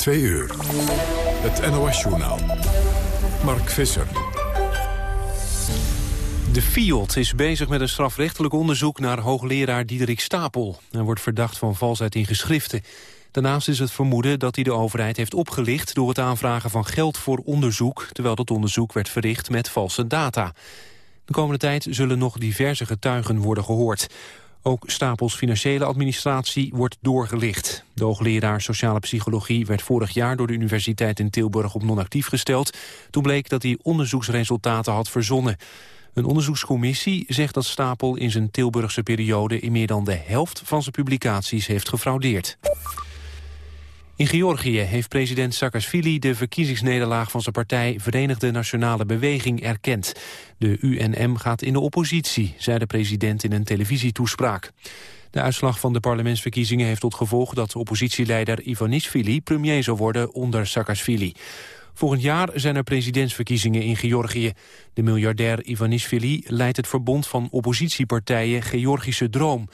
Twee uur. Het NOS-journaal. Mark Visser. De FIOD is bezig met een strafrechtelijk onderzoek naar hoogleraar Diederik Stapel. Hij wordt verdacht van valsheid in geschriften. Daarnaast is het vermoeden dat hij de overheid heeft opgelicht... door het aanvragen van geld voor onderzoek... terwijl dat onderzoek werd verricht met valse data. De komende tijd zullen nog diverse getuigen worden gehoord. Ook Stapels financiële administratie wordt doorgelicht. De hoogleraar sociale psychologie werd vorig jaar door de Universiteit in Tilburg op non-actief gesteld. Toen bleek dat hij onderzoeksresultaten had verzonnen. Een onderzoekscommissie zegt dat Stapel in zijn Tilburgse periode in meer dan de helft van zijn publicaties heeft gefraudeerd. In Georgië heeft president Saakashvili de verkiezingsnederlaag van zijn partij Verenigde Nationale Beweging erkend. De UNM gaat in de oppositie, zei de president in een televisietoespraak. De uitslag van de parlementsverkiezingen heeft tot gevolg dat oppositieleider Ivanishvili premier zou worden onder Saakashvili. Volgend jaar zijn er presidentsverkiezingen in Georgië. De miljardair Ivanishvili leidt het verbond van oppositiepartijen Georgische Droom.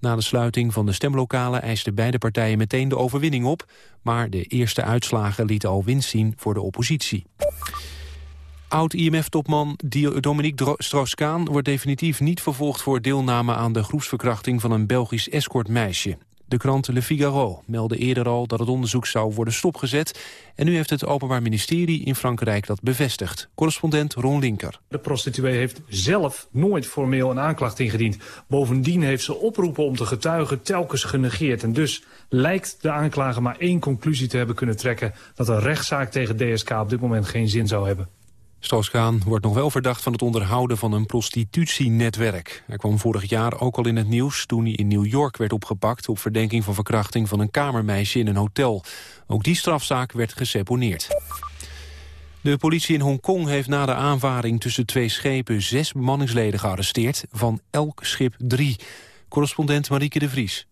Na de sluiting van de stemlokalen eisten beide partijen meteen de overwinning op, maar de eerste uitslagen lieten al winst zien voor de oppositie. Oud-IMF-topman Dominique Strauss-Kaan wordt definitief niet vervolgd voor deelname aan de groepsverkrachting van een Belgisch escortmeisje. De krant Le Figaro meldde eerder al dat het onderzoek zou worden stopgezet. En nu heeft het Openbaar Ministerie in Frankrijk dat bevestigd. Correspondent Ron Linker. De prostituee heeft zelf nooit formeel een aanklacht ingediend. Bovendien heeft ze oproepen om te getuigen telkens genegeerd. En dus lijkt de aanklager maar één conclusie te hebben kunnen trekken... dat een rechtszaak tegen DSK op dit moment geen zin zou hebben. Strauss-Kaan wordt nog wel verdacht van het onderhouden van een prostitutienetwerk. Hij kwam vorig jaar ook al in het nieuws toen hij in New York werd opgepakt... op verdenking van verkrachting van een kamermeisje in een hotel. Ook die strafzaak werd geseponeerd. De politie in Hongkong heeft na de aanvaring tussen twee schepen... zes bemanningsleden gearresteerd, van elk schip drie. Correspondent Marieke de Vries.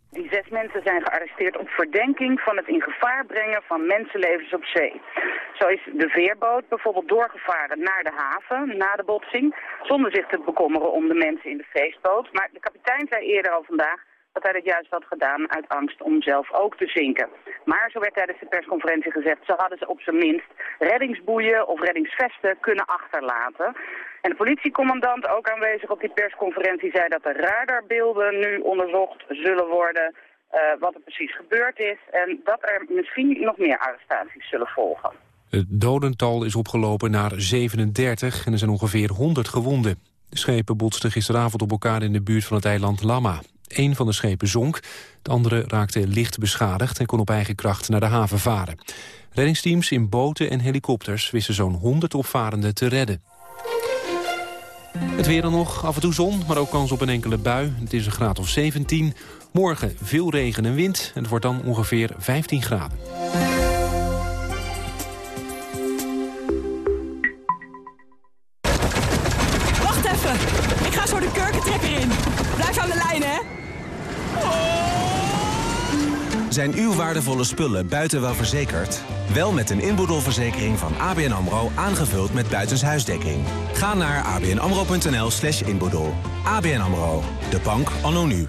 Mensen zijn gearresteerd op verdenking van het in gevaar brengen van mensenlevens op zee. Zo is de veerboot bijvoorbeeld doorgevaren naar de haven na de botsing, zonder zich te bekommeren om de mensen in de feestboot. Maar de kapitein zei eerder al vandaag dat hij dat juist had gedaan uit angst om zelf ook te zinken. Maar, zo werd tijdens de persconferentie gezegd, ze hadden ze op zijn minst reddingsboeien of reddingsvesten kunnen achterlaten. En de politiecommandant, ook aanwezig op die persconferentie, zei dat de radarbeelden nu onderzocht zullen worden... Uh, wat er precies gebeurd is en dat er misschien nog meer arrestaties zullen volgen. Het dodental is opgelopen naar 37 en er zijn ongeveer 100 gewonden. De schepen botsten gisteravond op elkaar in de buurt van het eiland Lama. Een van de schepen zonk, de andere raakte licht beschadigd... en kon op eigen kracht naar de haven varen. Reddingsteams in boten en helikopters wisten zo'n 100 opvarenden te redden. Het weer dan nog, af en toe zon, maar ook kans op een enkele bui. Het is een graad of 17. Morgen veel regen en wind en het wordt dan ongeveer 15 graden. Wacht even, ik ga zo de kurkentrekker in. Blijf aan de lijn, hè. Zijn uw waardevolle spullen buiten wel verzekerd? Wel met een inboedelverzekering van ABN AMRO aangevuld met buitenshuisdekking. Ga naar abnamro.nl slash inboedel. ABN AMRO, de bank anno nu.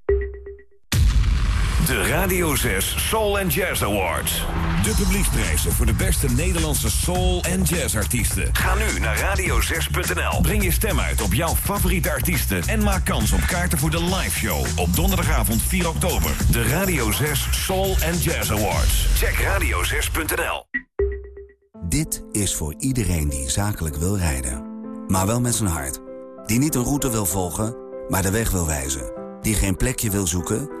De Radio 6 Soul and Jazz Awards. De publieksprijzen voor de beste Nederlandse soul- en jazzartiesten. Ga nu naar radio6.nl. Breng je stem uit op jouw favoriete artiesten... en maak kans op kaarten voor de live show op donderdagavond 4 oktober. De Radio 6 Soul and Jazz Awards. Check radio6.nl. Dit is voor iedereen die zakelijk wil rijden. Maar wel met zijn hart. Die niet een route wil volgen, maar de weg wil wijzen. Die geen plekje wil zoeken,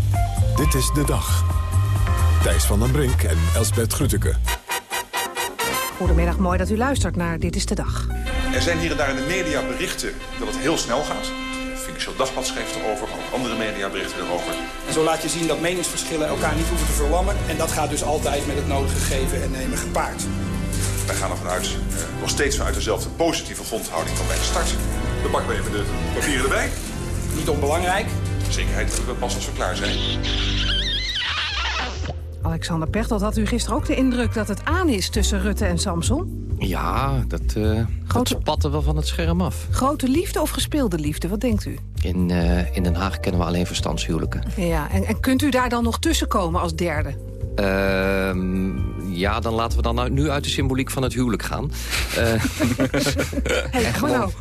dit is de dag. Thijs van den Brink en Elsbert Grütke. Goedemiddag, mooi dat u luistert naar Dit is de Dag. Er zijn hier en daar in de media berichten dat het heel snel gaat. Financieel Dagblad schreef erover, maar ook andere media berichten erover. En zo laat je zien dat meningsverschillen elkaar niet hoeven te verlammen. En dat gaat dus altijd met het nodige geven en nemen gepaard. Wij gaan er vanuit, eh, nog steeds vanuit dezelfde positieve grondhouding van bij de start. Dan pakken we even de papieren erbij. Niet onbelangrijk. Zekerheid hebben we pas als we klaar zijn. Alexander Pechtold, had u gisteren ook de indruk dat het aan is tussen Rutte en Samson? Ja, dat, uh, Grote... dat spatte wel van het scherm af. Grote liefde of gespeelde liefde, wat denkt u? In, uh, in Den Haag kennen we alleen verstandshuwelijken. Ja, en, en kunt u daar dan nog tussenkomen als derde? Uh, ja, dan laten we dan nou nu uit de symboliek van het huwelijk gaan. Uh, hey, en gewoon, nou.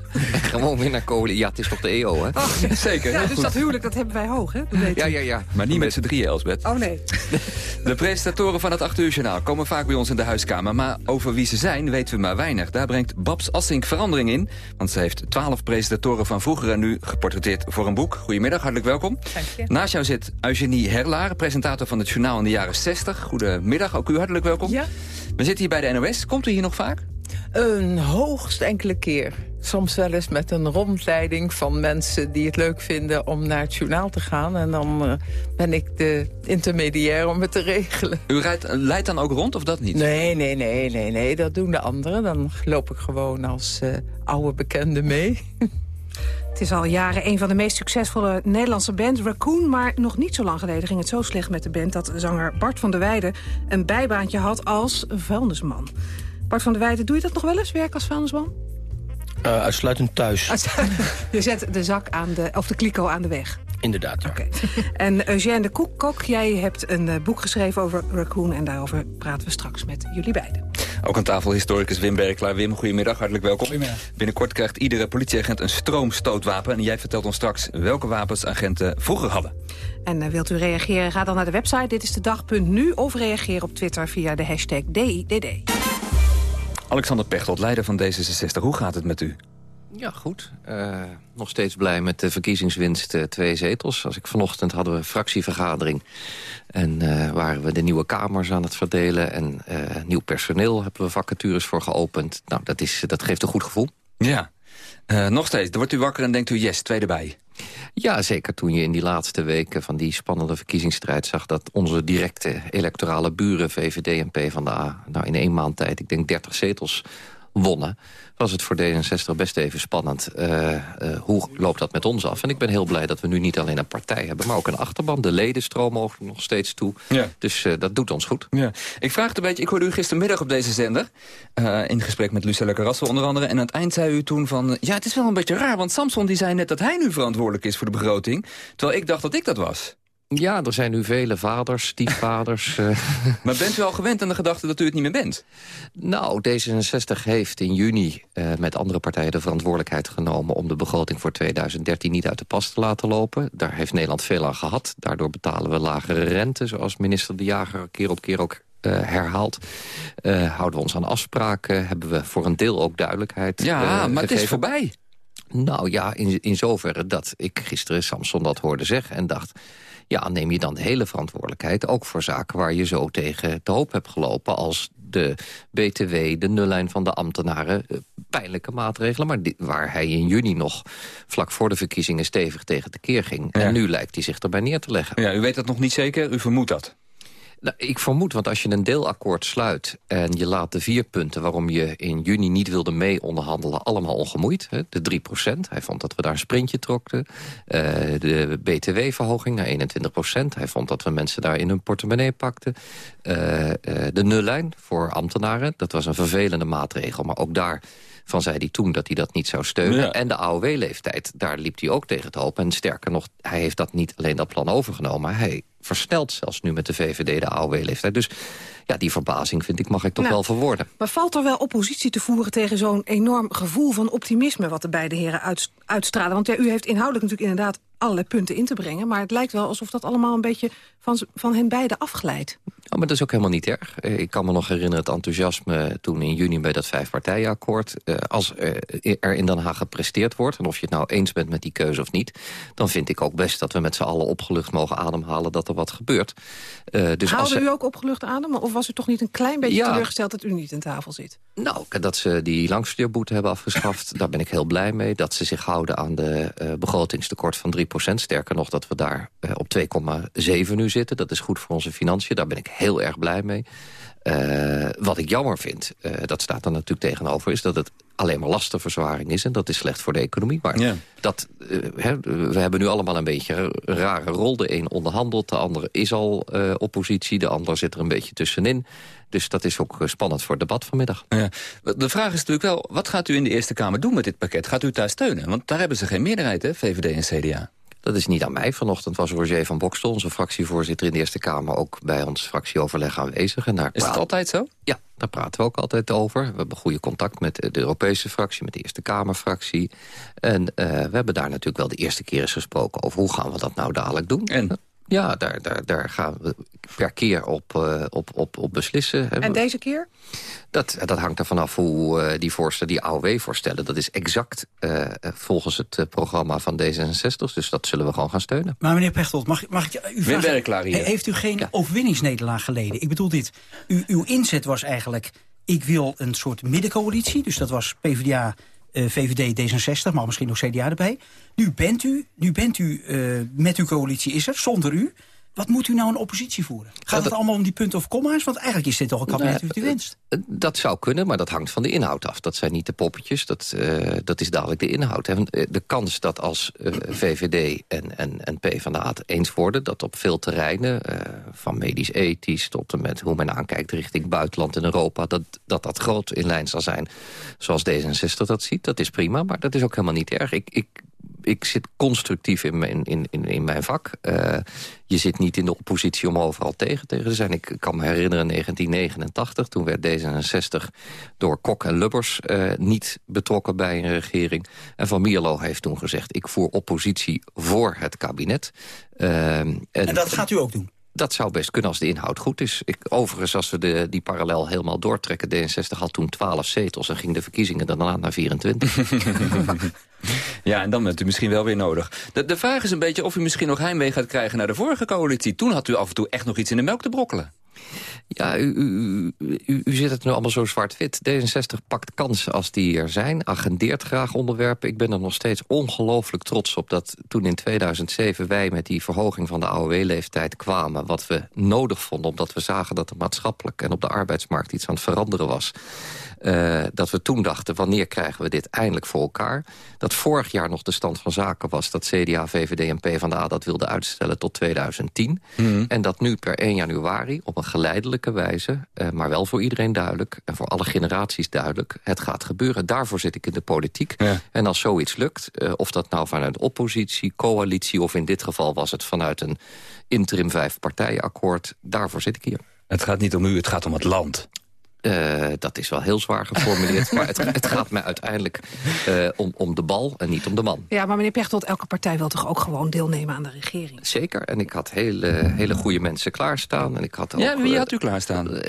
gewoon weer naar kolen. Ja, het is toch de EO, hè? Oh, Zeker. Ja, dus dat huwelijk, dat hebben wij hoog, hè? ja, ja, ja. Maar niet met z'n drieën, Elsbeth. Oh, nee. De presentatoren van het 8 uur journaal komen vaak bij ons in de huiskamer. Maar over wie ze zijn, weten we maar weinig. Daar brengt Babs Assink verandering in. Want ze heeft twaalf presentatoren van vroeger en nu geportretteerd voor een boek. Goedemiddag, hartelijk welkom. Dank je. Naast jou zit Eugenie Herlaar, presentator van het journaal in de jaren 60. Goedemiddag, ook u hartelijk welkom. Ja. We zitten hier bij de NOS. Komt u hier nog vaak? Een hoogst enkele keer. Soms wel eens met een rondleiding van mensen die het leuk vinden om naar het journaal te gaan. En dan uh, ben ik de intermediair om het te regelen. U rijdt, leidt dan ook rond of dat niet? Nee, nee, nee, nee, nee. Dat doen de anderen. Dan loop ik gewoon als uh, oude bekende mee. Het is al jaren een van de meest succesvolle Nederlandse bands, Raccoon. Maar nog niet zo lang geleden ging het zo slecht met de band... dat zanger Bart van der Weijden een bijbaantje had als vuilnisman. Bart van der Weijden, doe je dat nog wel eens, werk als vuilnisman? Uh, uitsluitend thuis. Je zet de zak aan de, of de kliko aan de weg. Inderdaad, ja. Okay. En Eugène de Koekkok, jij hebt een uh, boek geschreven over Raccoon... en daarover praten we straks met jullie beiden. Ook aan tafel historicus Wim Berklaar. Wim, goedemiddag, hartelijk welkom. Goedemiddag. Binnenkort krijgt iedere politieagent een stroomstootwapen... en jij vertelt ons straks welke wapens agenten vroeger hadden. En uh, wilt u reageren, ga dan naar de website dit is de dag.nu... of reageer op Twitter via de hashtag DIDD. Alexander Pechtold, leider van D66. Hoe gaat het met u? Ja, goed. Uh, nog steeds blij met de verkiezingswinst uh, twee zetels. Als ik vanochtend hadden we fractievergadering. En uh, waren we de nieuwe kamers aan het verdelen. En nieuw personeel hebben we vacatures voor geopend. Nou, dat, is, dat geeft een goed gevoel. Ja. nog steeds, dan wordt u wakker en denkt u yes, twee erbij. Ja, zeker toen je in die laatste weken van die spannende verkiezingsstrijd zag... dat onze directe electorale buren, VVD en PvdA... nou in één maand tijd, ik denk 30 zetels wonnen was het voor D66 best even spannend. Uh, uh, hoe loopt dat met ons af? En ik ben heel blij dat we nu niet alleen een partij hebben... maar ook een achterban. De leden stromen nog steeds toe. Ja. Dus uh, dat doet ons goed. Ja. Ik vraag het een beetje... Ik hoorde u gistermiddag op deze zender... in gesprek met Lucella Carrasso onder andere... en aan het eind zei u toen van... ja, het is wel een beetje raar, want Samson die zei net... dat hij nu verantwoordelijk is voor de begroting... terwijl ik dacht dat ik dat was. Ja, er zijn nu vele vaders, stiefvaders. maar bent u al gewend aan de gedachte dat u het niet meer bent? Nou, D66 heeft in juni uh, met andere partijen de verantwoordelijkheid genomen... om de begroting voor 2013 niet uit de pas te laten lopen. Daar heeft Nederland veel aan gehad. Daardoor betalen we lagere rente, zoals minister De Jager keer op keer ook uh, herhaalt. Uh, houden we ons aan afspraken, hebben we voor een deel ook duidelijkheid Ja, maar gegeven. het is voorbij. Nou ja, in, in zoverre dat ik gisteren Samson dat hoorde zeggen en dacht... ja, neem je dan de hele verantwoordelijkheid... ook voor zaken waar je zo tegen te hoop hebt gelopen... als de BTW, de nullijn van de ambtenaren, pijnlijke maatregelen... maar die, waar hij in juni nog vlak voor de verkiezingen stevig tegen tekeer ging. Ja. En nu lijkt hij zich erbij neer te leggen. Ja, u weet dat nog niet zeker, u vermoedt dat? Nou, ik vermoed, want als je een deelakkoord sluit... en je laat de vier punten waarom je in juni niet wilde mee onderhandelen... allemaal ongemoeid, hè, de 3% Hij vond dat we daar een sprintje trokten. Uh, de btw-verhoging naar 21% Hij vond dat we mensen daar in hun portemonnee pakten. Uh, uh, de nullijn voor ambtenaren, dat was een vervelende maatregel. Maar ook daar van zei hij toen dat hij dat niet zou steunen. Ja. En de AOW-leeftijd, daar liep hij ook tegen te hoop. En sterker nog, hij heeft dat niet alleen dat plan overgenomen... maar hij versnelt zelfs nu met de VVD de AOW-leeftijd. Dus ja, die verbazing vind ik, mag ik toch nou, wel verwoorden. Maar valt er wel oppositie te voeren tegen zo'n enorm gevoel van optimisme... wat de beide heren uit, uitstralen? Want ja, u heeft inhoudelijk natuurlijk inderdaad allerlei punten in te brengen. Maar het lijkt wel alsof dat allemaal een beetje van, van hen beiden afglijdt. Oh, maar dat is ook helemaal niet erg. Eh, ik kan me nog herinneren het enthousiasme toen in juni bij dat vijfpartijenakkoord. Uh, als er in Den Haag gepresteerd wordt, en of je het nou eens bent met die keuze of niet... dan vind ik ook best dat we met z'n allen opgelucht mogen ademhalen dat er wat gebeurt. Uh, dus Haalde als u ook opgelucht adem? Of was u toch niet een klein beetje teleurgesteld dat u niet aan tafel zit? Nou, dat ze die langstudeerboete hebben afgeschaft, daar ben ik heel blij mee. Dat ze zich houden aan de uh, begrotingstekort van 3% Sterker nog, dat we daar uh, op 2,7 nu zitten. Dat is goed voor onze financiën, daar ben ik heel erg blij mee. Uh, wat ik jammer vind, uh, dat staat er natuurlijk tegenover... is dat het alleen maar lastenverzwaring is. En dat is slecht voor de economie. Maar ja. dat, uh, hè, we hebben nu allemaal een beetje een rare rol. De een onderhandelt, de andere is al oppositie. De ander zit er een beetje tussenin. Dus dat is ook spannend voor het debat vanmiddag. Ja. De vraag is natuurlijk wel, wat gaat u in de Eerste Kamer doen met dit pakket? Gaat u daar steunen? Want daar hebben ze geen meerderheid, hè, VVD en CDA. Dat is niet aan mij. Vanochtend was Roger van Bokstel, onze fractievoorzitter in de Eerste Kamer... ook bij ons fractieoverleg aanwezig. En daar is het altijd zo? Ja, daar praten we ook altijd over. We hebben goede contact met de Europese fractie, met de Eerste Kamerfractie. En uh, we hebben daar natuurlijk wel de eerste keer eens gesproken... over hoe gaan we dat nou dadelijk doen. En? Ja, daar, daar, daar gaan we per keer op, uh, op, op, op beslissen. En deze keer? Dat, dat hangt er vanaf hoe uh, die voorstellen, die AOW-voorstellen... dat is exact uh, volgens het programma van D66. Dus dat zullen we gewoon gaan steunen. Maar meneer Pechtold, mag, mag ik u vragen... Hier. Heeft u geen ja. overwinningsnederlaag geleden? Ik bedoel dit, u, uw inzet was eigenlijk... ik wil een soort middencoalitie, dus dat was PvdA... Uh, VVD, D66, maar misschien nog CDA erbij. Nu bent u, nu bent u uh, met uw coalitie is er, zonder u. Wat moet u nou een oppositie voeren? Gaat het allemaal om die punten of komma's? Want eigenlijk is dit toch een kabinet nee, u winst. Dat zou kunnen, maar dat hangt van de inhoud af. Dat zijn niet de poppetjes, dat, uh, dat is dadelijk de inhoud. De kans dat als uh, VVD en, en, en PvdA het eens worden... dat op veel terreinen, uh, van medisch-ethisch tot en met hoe men aankijkt... richting buitenland en Europa, dat, dat dat groot in lijn zal zijn. Zoals D66 dat ziet, dat is prima, maar dat is ook helemaal niet erg. Ik, ik ik zit constructief in mijn, in, in, in mijn vak. Uh, je zit niet in de oppositie om overal tegen, te zijn. Ik kan me herinneren 1989, toen werd D66 door Kok en Lubbers uh, niet betrokken bij een regering. En Van Mierlo heeft toen gezegd, ik voer oppositie voor het kabinet. En, en dat gaat u ook doen? Dat zou best kunnen als de inhoud goed is. Ik, overigens, als we de, die parallel helemaal doortrekken... D66 had toen 12 zetels en ging de verkiezingen daarna naar 24. ja, en dan bent u misschien wel weer nodig. De, de vraag is een beetje of u misschien nog heimwee gaat krijgen... naar de vorige coalitie. Toen had u af en toe echt nog iets in de melk te brokkelen. Ja, u, zit het nu allemaal zo zwart-wit. D66 pakt kansen als die er zijn, agendeert graag onderwerpen. Ik ben er nog steeds ongelooflijk trots op dat toen in 2007 wij met die verhoging van de AOW-leeftijd kwamen... wat we nodig vonden, omdat we zagen dat er maatschappelijk en op de arbeidsmarkt iets aan het veranderen was... Uh, dat we toen dachten, wanneer krijgen we dit eindelijk voor elkaar? Dat vorig jaar nog de stand van zaken was... dat CDA, VVD en PvdA dat wilden uitstellen tot 2010. Mm. En dat nu per 1 januari op een geleidelijke wijze... Uh, maar wel voor iedereen duidelijk en voor alle generaties duidelijk... het gaat gebeuren. Daarvoor zit ik in de politiek. Ja. En als zoiets lukt, uh, of dat nou vanuit oppositie, coalitie... of in dit geval was het vanuit een interim vijf-partijenakkoord... daarvoor zit ik hier. Het gaat niet om u, het gaat om het land. Uh, dat is wel heel zwaar geformuleerd. maar het, het, gaat mij uiteindelijk uh, om, om de bal en niet om de man. Ja, maar meneer Pechtold, elke partij wil toch ook gewoon deelnemen aan de regering? Zeker. En ik had hele, hele goede mensen klaarstaan. En ik had ook, ja, wie had u klaarstaan? Uh,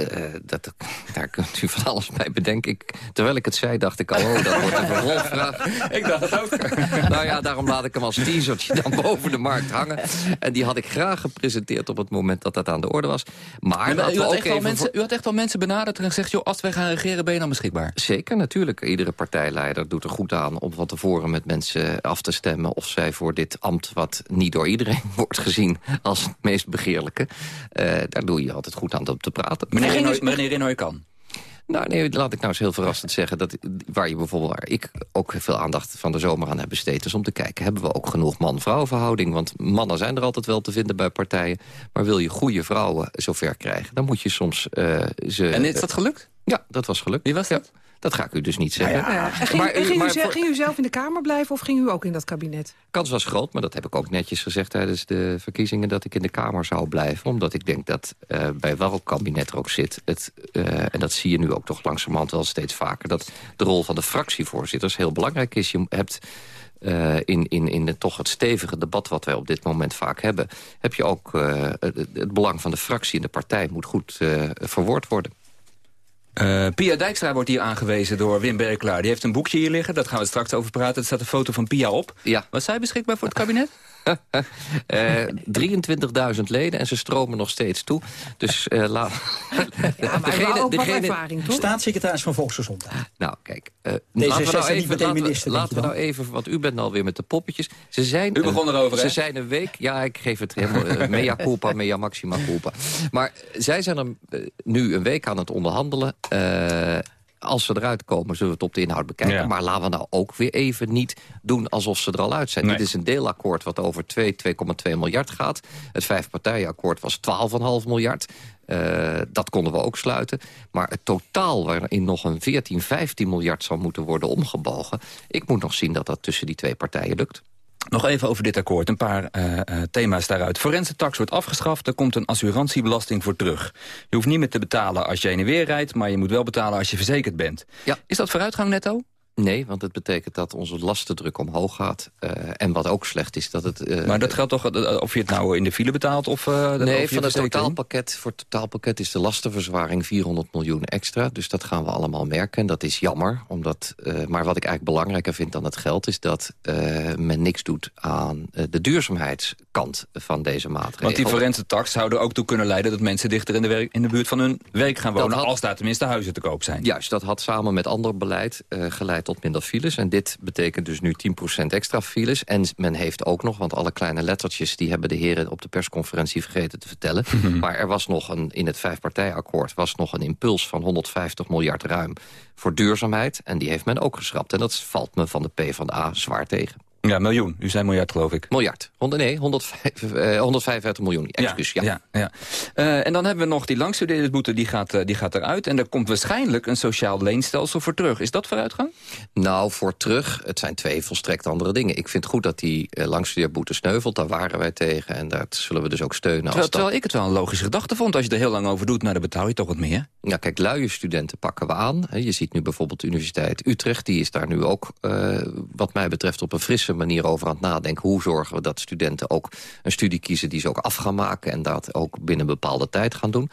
dat, daar kunt u van alles bij bedenken. Ik, terwijl ik het zei, dacht ik al, oh, dat wordt een vervolgvraag. ik dacht het ook. nou ja, daarom laat ik hem als teasertje dan boven de markt hangen. En die had ik graag gepresenteerd op het moment dat dat aan de orde was. Maar, maar u, had ook even mensen, u had echt al mensen benaderd en gezegd zegt, joh, als wij gaan regeren, ben je dan beschikbaar? Zeker, natuurlijk. Iedere partijleider doet er goed aan om van tevoren met mensen af te stemmen... of zij voor dit ambt, wat niet door iedereen wordt gezien als het meest begeerlijke... Uh, daar doe je altijd goed aan om te praten. Meneer Renoy, meneer kan. Nou, nee, laat ik nou eens heel verrassend zeggen... dat waar je bijvoorbeeld, waar ik ook veel aandacht van de zomer aan heb besteed... is om te kijken, hebben we ook genoeg man-vrouw verhouding? Want mannen zijn er altijd wel te vinden bij partijen. Maar wil je goede vrouwen zover krijgen, dan moet je soms uh, ze... En is dat gelukt? Ja, dat was gelukt. Wie was dat? Dat ga ik u dus niet zeggen. Nou ja. Ging, maar, ging, u, ging, u, zelf in de Kamer blijven of ging u ook in dat kabinet? Kans was groot, maar dat heb ik ook netjes gezegd tijdens de verkiezingen... dat ik in de Kamer zou blijven. Omdat ik denk dat uh, bij welk kabinet er ook zit... Het, uh, en dat zie je nu ook toch langzamerhand wel steeds vaker... dat de rol van de fractievoorzitters heel belangrijk is. Je hebt... Uh, in, in, in de, toch het stevige debat wat wij op dit moment vaak hebben... heb je ook uh, het, het, belang van de fractie en de partij moet goed uh, verwoord worden. Uh, Pia Dijkstra wordt hier aangewezen door Wim Berklaar. Die heeft een boekje hier liggen, daar gaan we straks over praten. Er staat een foto van Pia op. Ja. Was zij beschikbaar voor het kabinet? Uh, eh, 23.000 leden en ze stromen nog steeds toe. Dus uh, laat... ja, maar degene, ook degene, ervaring, toch? Staatssecretaris van Volksgezondheid. Nou, kijk. Uh, laten we nou even, laten we, laten we nou even, want u bent alweer met de poppetjes. Ze zijn, u begon erover, Ze hè? zijn een week, ja, ik geef het helemaal, mea culpa, mea maxima culpa. Maar zij zijn er nu een week aan het onderhandelen als ze eruit komen, zullen we het op de inhoud bekijken. Maar laten we nou ook weer even niet doen alsof ze er al uit zijn. Dit is een deelakkoord wat over 2, 2,2 miljard gaat. Het vijfpartijenakkoord was 12,5 miljard. Uh, dat konden we ook sluiten. Maar het totaal waarin nog een 14, 15 miljard zou moeten worden omgebogen... ik moet nog zien dat dat tussen die twee partijen lukt. Nog even over dit akkoord, een paar uh, thema's daaruit. Forense tax wordt afgeschaft, er komt een assurantiebelasting voor terug. Je hoeft niet meer te betalen als je heen en weer rijdt... maar je moet wel betalen als je verzekerd bent. Ja. Is dat vooruitgang netto? Nee, want het betekent dat onze lastendruk omhoog gaat. Uh, en wat ook slecht is dat het... Uh, maar dat geldt toch of je het nou in de file betaalt of... Nee, van het totaalpakket, voor het totaalpakket is de lastenverzwaring 400 miljoen extra. Dus dat gaan we allemaal merken. Dat is jammer. Omdat, maar wat ik eigenlijk belangrijker vind dan het geld... is dat men niks doet aan de duurzaamheidskant van deze maatregelen. Want die forense tax zou er ook toe kunnen leiden... dat mensen dichter in de, werk, in de buurt van hun werk gaan wonen... Had, als daar tenminste huizen te koop zijn. Juist, dat had samen met ander beleid geleid tot minder files. En dit betekent dus nu 10% extra files. En men heeft ook nog, want alle kleine lettertjes... die hebben de heren op de persconferentie vergeten te vertellen. maar er was nog een, in het vijfpartijakkoord... was nog een impuls van 150 miljard ruim voor duurzaamheid. En die heeft men ook geschrapt. En dat valt me van de PvdA zwaar tegen. Ja, miljoen. U zei miljard, geloof ik. Miljard. 100, nee, 105, uh, 155 miljoen. Excuus, ja. ja. ja, uh, en dan hebben we nog die langstudeerdersboete, die gaat, uh, die gaat eruit. En er komt waarschijnlijk een sociaal leenstelsel voor terug. Is dat vooruitgang? Nou, voor terug, het zijn twee volstrekt andere dingen. Ik vind goed dat die uh, langstudeerboete sneuvelt. Daar waren wij tegen en dat zullen we dus ook steunen. Terwijl, als dat... terwijl ik het wel een logische gedachte vond. Als je er heel lang over doet, nou, dan betaal je toch wat meer. Ja, kijk, luie studenten pakken we aan. Je ziet nu bijvoorbeeld de Universiteit Utrecht. Die is daar nu ook, wat mij betreft, op een frisse manier over aan het nadenken... hoe zorgen we dat studenten ook een studie kiezen die ze ook af gaan maken... en dat ook binnen een bepaalde tijd gaan doen.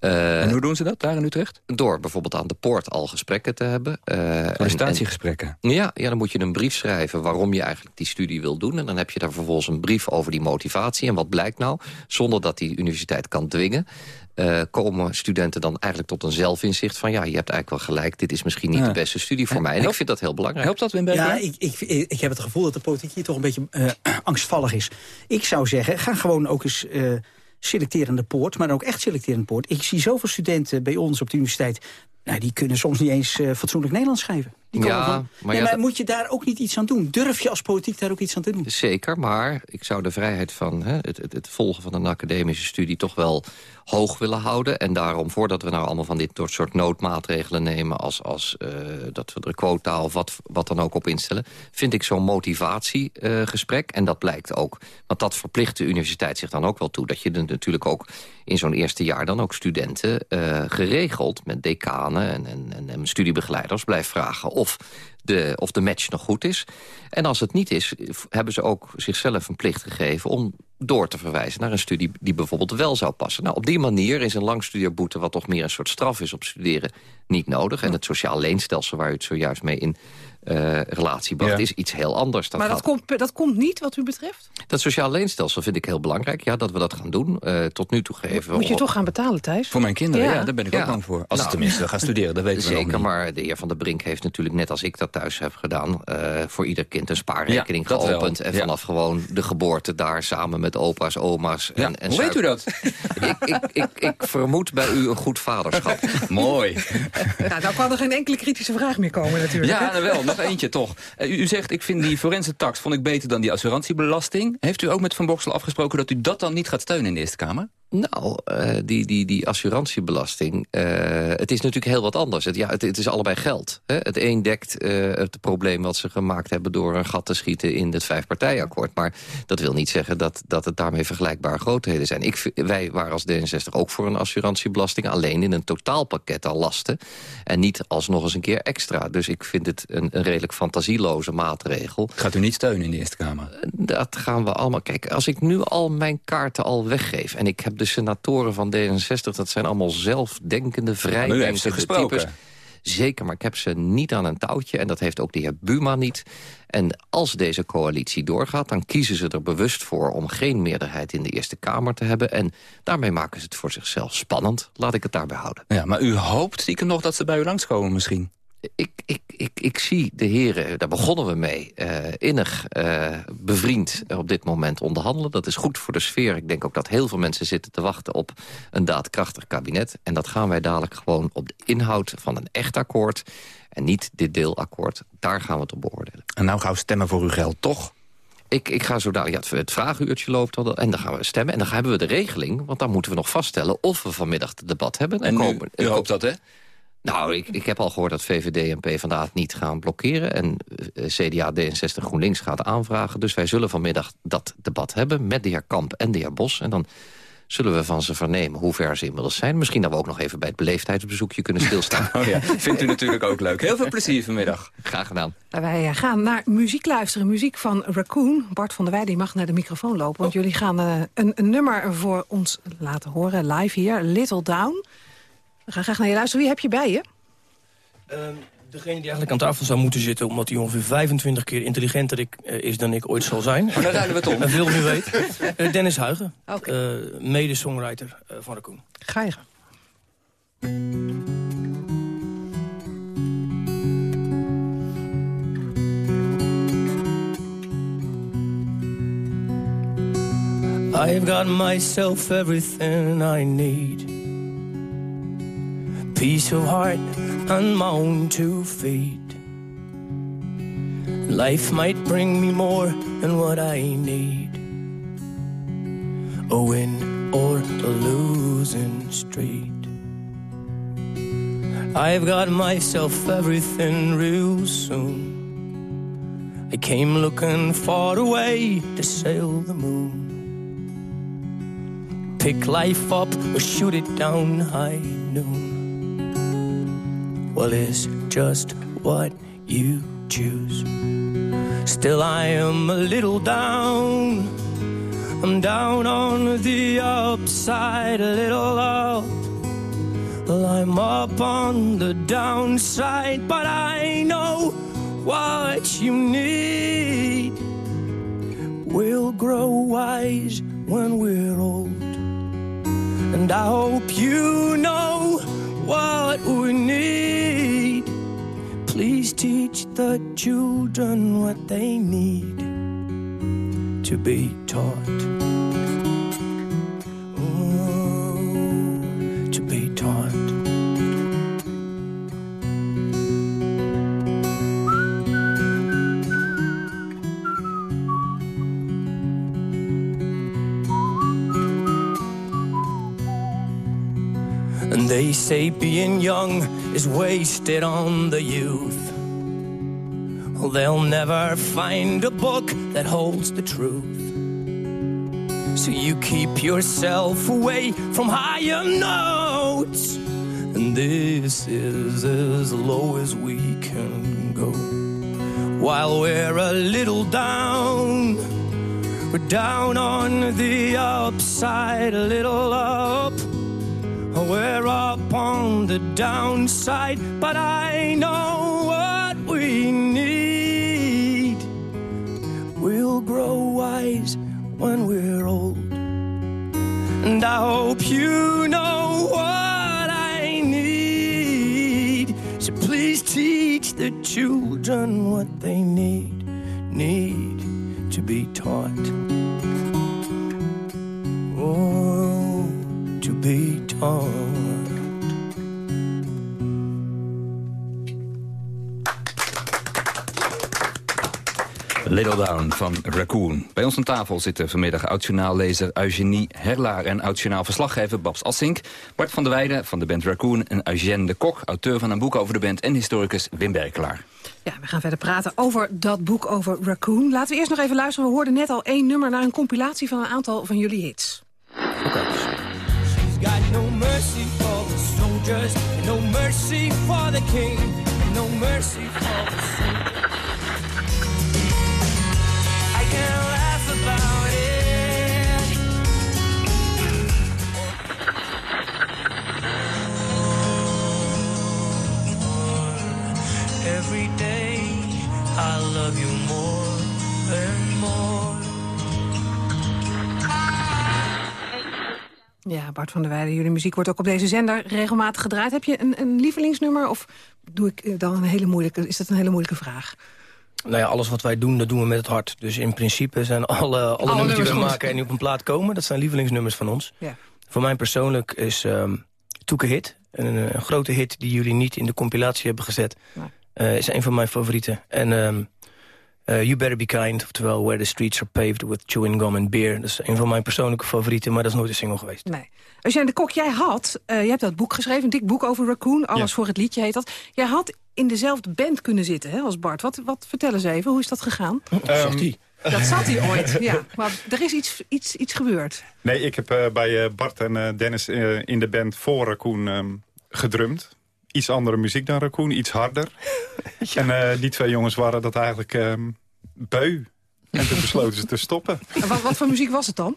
Uh, en hoe doen ze dat daar in Utrecht? Door bijvoorbeeld aan de poort al gesprekken te hebben. Uh, Sollicitatiegesprekken? Ja, ja, dan moet je een brief schrijven waarom je eigenlijk die studie wil doen. En dan heb je daar vervolgens een brief over die motivatie. En wat blijkt nou? Zonder dat die universiteit kan dwingen... Uh, komen studenten dan eigenlijk tot een zelfinzicht van... ja, je hebt eigenlijk wel gelijk, dit is misschien niet ja. de beste studie voor mij. En ik vind dat heel belangrijk. Helpt dat, Wim Ja, ik, ik, ik heb het gevoel dat de politiek hier toch een beetje uh, angstvallig is. Ik zou zeggen, ga gewoon ook eens... Uh, selecterende poort, maar ook echt selecterende poort. Ik zie zoveel studenten bij ons op de universiteit... Nou, die kunnen soms niet eens uh, fatsoenlijk Nederlands schrijven. Die ja, van, maar, nee, ja, maar moet je daar ook niet iets aan doen? Durf je als politiek daar ook iets aan te doen? Zeker, maar ik zou de vrijheid van hè, het, het, het, volgen van een academische studie... toch wel hoog willen houden. En daarom, voordat we nou allemaal van dit soort noodmaatregelen nemen... als, als uh, dat we er quota of wat, wat dan ook op instellen... vind ik zo'n motivatiegesprek. Uh, en dat blijkt ook, want dat verplicht de universiteit zich dan ook wel toe... dat je er natuurlijk ook in zo'n eerste jaar dan ook studenten... Uh, geregeld met decanen en, en, en, en studiebegeleiders blijft vragen... of de, of de match nog goed is. En als het niet is, hebben ze ook zichzelf een plicht gegeven... om door te verwijzen naar een studie die bijvoorbeeld wel zou passen. Nou, op die manier is een langstudeerboete... wat toch meer een soort straf is op studeren, niet nodig. En het sociaal leenstelsel waar u het zojuist mee in uh, relatie bracht... Ja. is iets heel anders. Dat maar dat, gaat... komt, dat komt niet wat u betreft? Dat sociaal leenstelsel vind ik heel belangrijk. Ja, dat we dat gaan doen. Uh, tot nu toe geven Moet je toch gaan betalen, Thijs? Voor mijn kinderen, ja, ja daar ben ik ja. ook bang voor. Als nou, ze tenminste gaan studeren, dat weten zeker, we Zeker, maar de heer Van der Brink heeft natuurlijk... net als ik dat thuis heb gedaan... Uh, voor ieder kind een spaarrekening geopend. En vanaf gewoon de geboorte daar samen met opa's, oma's... En, en Hoe weet u dat? ik, ik, ik, ik, vermoed bij u een goed vaderschap. Mooi. nou, dan kan er geen enkele kritische vraag meer komen natuurlijk. Ja, nou wel. Nog eentje toch. U, u, zegt, ik vind die forense tax vond ik beter dan die assurantiebelasting. Heeft u ook met Van Boksel afgesproken dat u dat dan niet gaat steunen in de Eerste Kamer? Nou, uh, die, die, die assurantiebelasting, uh, het is natuurlijk heel wat anders. Het, ja, het, het is allebei geld. Hè? Het een dekt uh, het probleem wat ze gemaakt hebben... door een gat te schieten in het vijfpartijakkoord. Maar dat wil niet zeggen dat, dat het daarmee vergelijkbare grootheden zijn. Ik, wij waren als D66 ook voor een assurantiebelasting... alleen in een totaalpakket al lasten. En niet als nog eens een keer extra. Dus ik vind het een, een redelijk fantasieloze maatregel. Gaat u niet steunen in de Eerste Kamer? Dat gaan we allemaal... Kijk, als ik nu al mijn kaarten al weggeef... en ik heb de senatoren van D66, dat zijn allemaal zelfdenkende, vrijdenkende types. Zeker, maar ik heb ze niet aan een touwtje. En dat heeft ook de heer Buma niet. En als deze coalitie doorgaat, dan kiezen ze er bewust voor... om geen meerderheid in de Eerste Kamer te hebben. En daarmee maken ze het voor zichzelf spannend. Laat ik het daarbij houden. Ja, maar u hoopt stiekem nog dat ze bij u langskomen misschien? Ik, ik, ik, ik zie de heren, daar begonnen we mee, uh, innig uh, bevriend op dit moment onderhandelen. Dat is goed voor de sfeer. Ik denk ook dat heel veel mensen zitten te wachten op een daadkrachtig kabinet. En dat gaan wij dadelijk gewoon op de inhoud van een echt akkoord... en niet dit deelakkoord. Daar gaan we het op beoordelen. En nou gaan we stemmen voor uw geld, toch? Ik, ik ga zo dadelijk, ja, het vragenuurtje loopt al, en dan gaan we stemmen. En dan hebben we de regeling, want dan moeten we nog vaststellen... of we vanmiddag het debat hebben. En, en u, u hoopt dat, hè? Nou, ik, ik heb al gehoord dat VVD en PvdA het niet gaan blokkeren. En uh, CDA, D66, GroenLinks gaat aanvragen. Dus wij zullen vanmiddag dat debat hebben met de heer Kamp en de heer Bos. En dan zullen we van ze vernemen hoe ver ze inmiddels zijn. Misschien dat we ook nog even bij het beleefdheidsbezoekje kunnen stilstaan. oh ja, vindt u natuurlijk ook leuk. Heel veel plezier vanmiddag. Graag gedaan. Wij eh, gaan naar muziek luisteren. Muziek van Raccoon. Bart van der Weijden mag naar de microfoon lopen. Want oh. jullie gaan uh, een, een nummer voor ons laten horen live hier. Little Down. We gaan graag naar je luisteren. Wie heb je bij je? Uh, degene die eigenlijk aan tafel zou moeten zitten... omdat hij ongeveer 25 keer intelligenter ik, uh, is dan ik ooit zal zijn. Maar dan ruilen we het om. En veel nu weet. Uh, Dennis Huigen, okay. uh, mede-songwriter van Raccoon. Ga je I've got myself everything I need Peace of heart and my to feed. Life might bring me more than what I need. Oh, a win or a losing street. I've got myself everything real soon. I came looking far away to sail the moon. Pick life up or shoot it down high noon well, it's just what you choose. Still, I am a little down. I'm down on the upside, a little up. Well, I'm up on the downside, but I know what you need. We'll grow wise when we're old. And I hope you know what we need. Please teach the children what they need to be taught. Oh, to be taught. And they say being young is wasted on the youth. Well, they'll never find a book that holds the truth. So you keep yourself away from higher notes. And this is as low as we can go. While we're a little down, we're down on the upside, a little up we're up on the downside, but I know what we need. We'll grow wise when we're old. And I hope you know what I need. So please teach the children what they need, need to be taught. Little Down van Raccoon. Bij ons aan tafel zitten vanmiddag oud-journaallezer Eugenie Herlaar... en oud-journaalverslaggever Babs Assink. Bart van der Weijden van de band Raccoon en Eugène de Kok... auteur van een boek over de band en historicus Wim Berkelaar. Ja, we gaan verder praten over dat boek over Raccoon. Laten we eerst nog even luisteren. We hoorden net al één nummer naar een compilatie van een aantal van jullie hits. Oké. She's got no mercy for the soldiers, no mercy for the king, no mercy for the soldiers. I can laugh about it. Every day I love you Ja, Bart van der Weijden, jullie muziek wordt ook op deze zender regelmatig gedraaid. Heb je een, een lievelingsnummer of doe ik eh, dan een hele moeilijke, is dat een hele moeilijke vraag? Nou ja, alles wat wij doen, dat doen we met het hart. Dus in principe zijn alle, alle, nummers die we maken en die op een plaat komen... dat zijn lievelingsnummers van ons. Ja. Voor mij persoonlijk is um, Toeke Hit. Een, een, grote hit die jullie niet in de compilatie hebben gezet. Uh, is een van mijn favorieten. En um, uh, you Better Be Kind, oftewel Where the Streets Are Paved with Chewing Gum and Beer. Dat is een van mijn persoonlijke favorieten, maar dat is nooit een single geweest. Nee. Als jij de kok, jij had, uh, je hebt dat boek geschreven, een dik boek over Raccoon, Alles voor het liedje heet dat. Jij had in dezelfde band kunnen zitten hè, als Bart. Wat, wat vertel eens even, hoe is dat gegaan? Um, dat zat hij ooit, ja. Maar er is iets, iets, iets gebeurd. Nee, ik heb uh, bij Bart en Dennis in de band voor Raccoon um, gedrumd iets andere muziek dan Raccoon, iets harder. En uh, die twee jongens waren dat eigenlijk um, beu. En toen besloten ze te stoppen. En wat, wat voor muziek was het dan?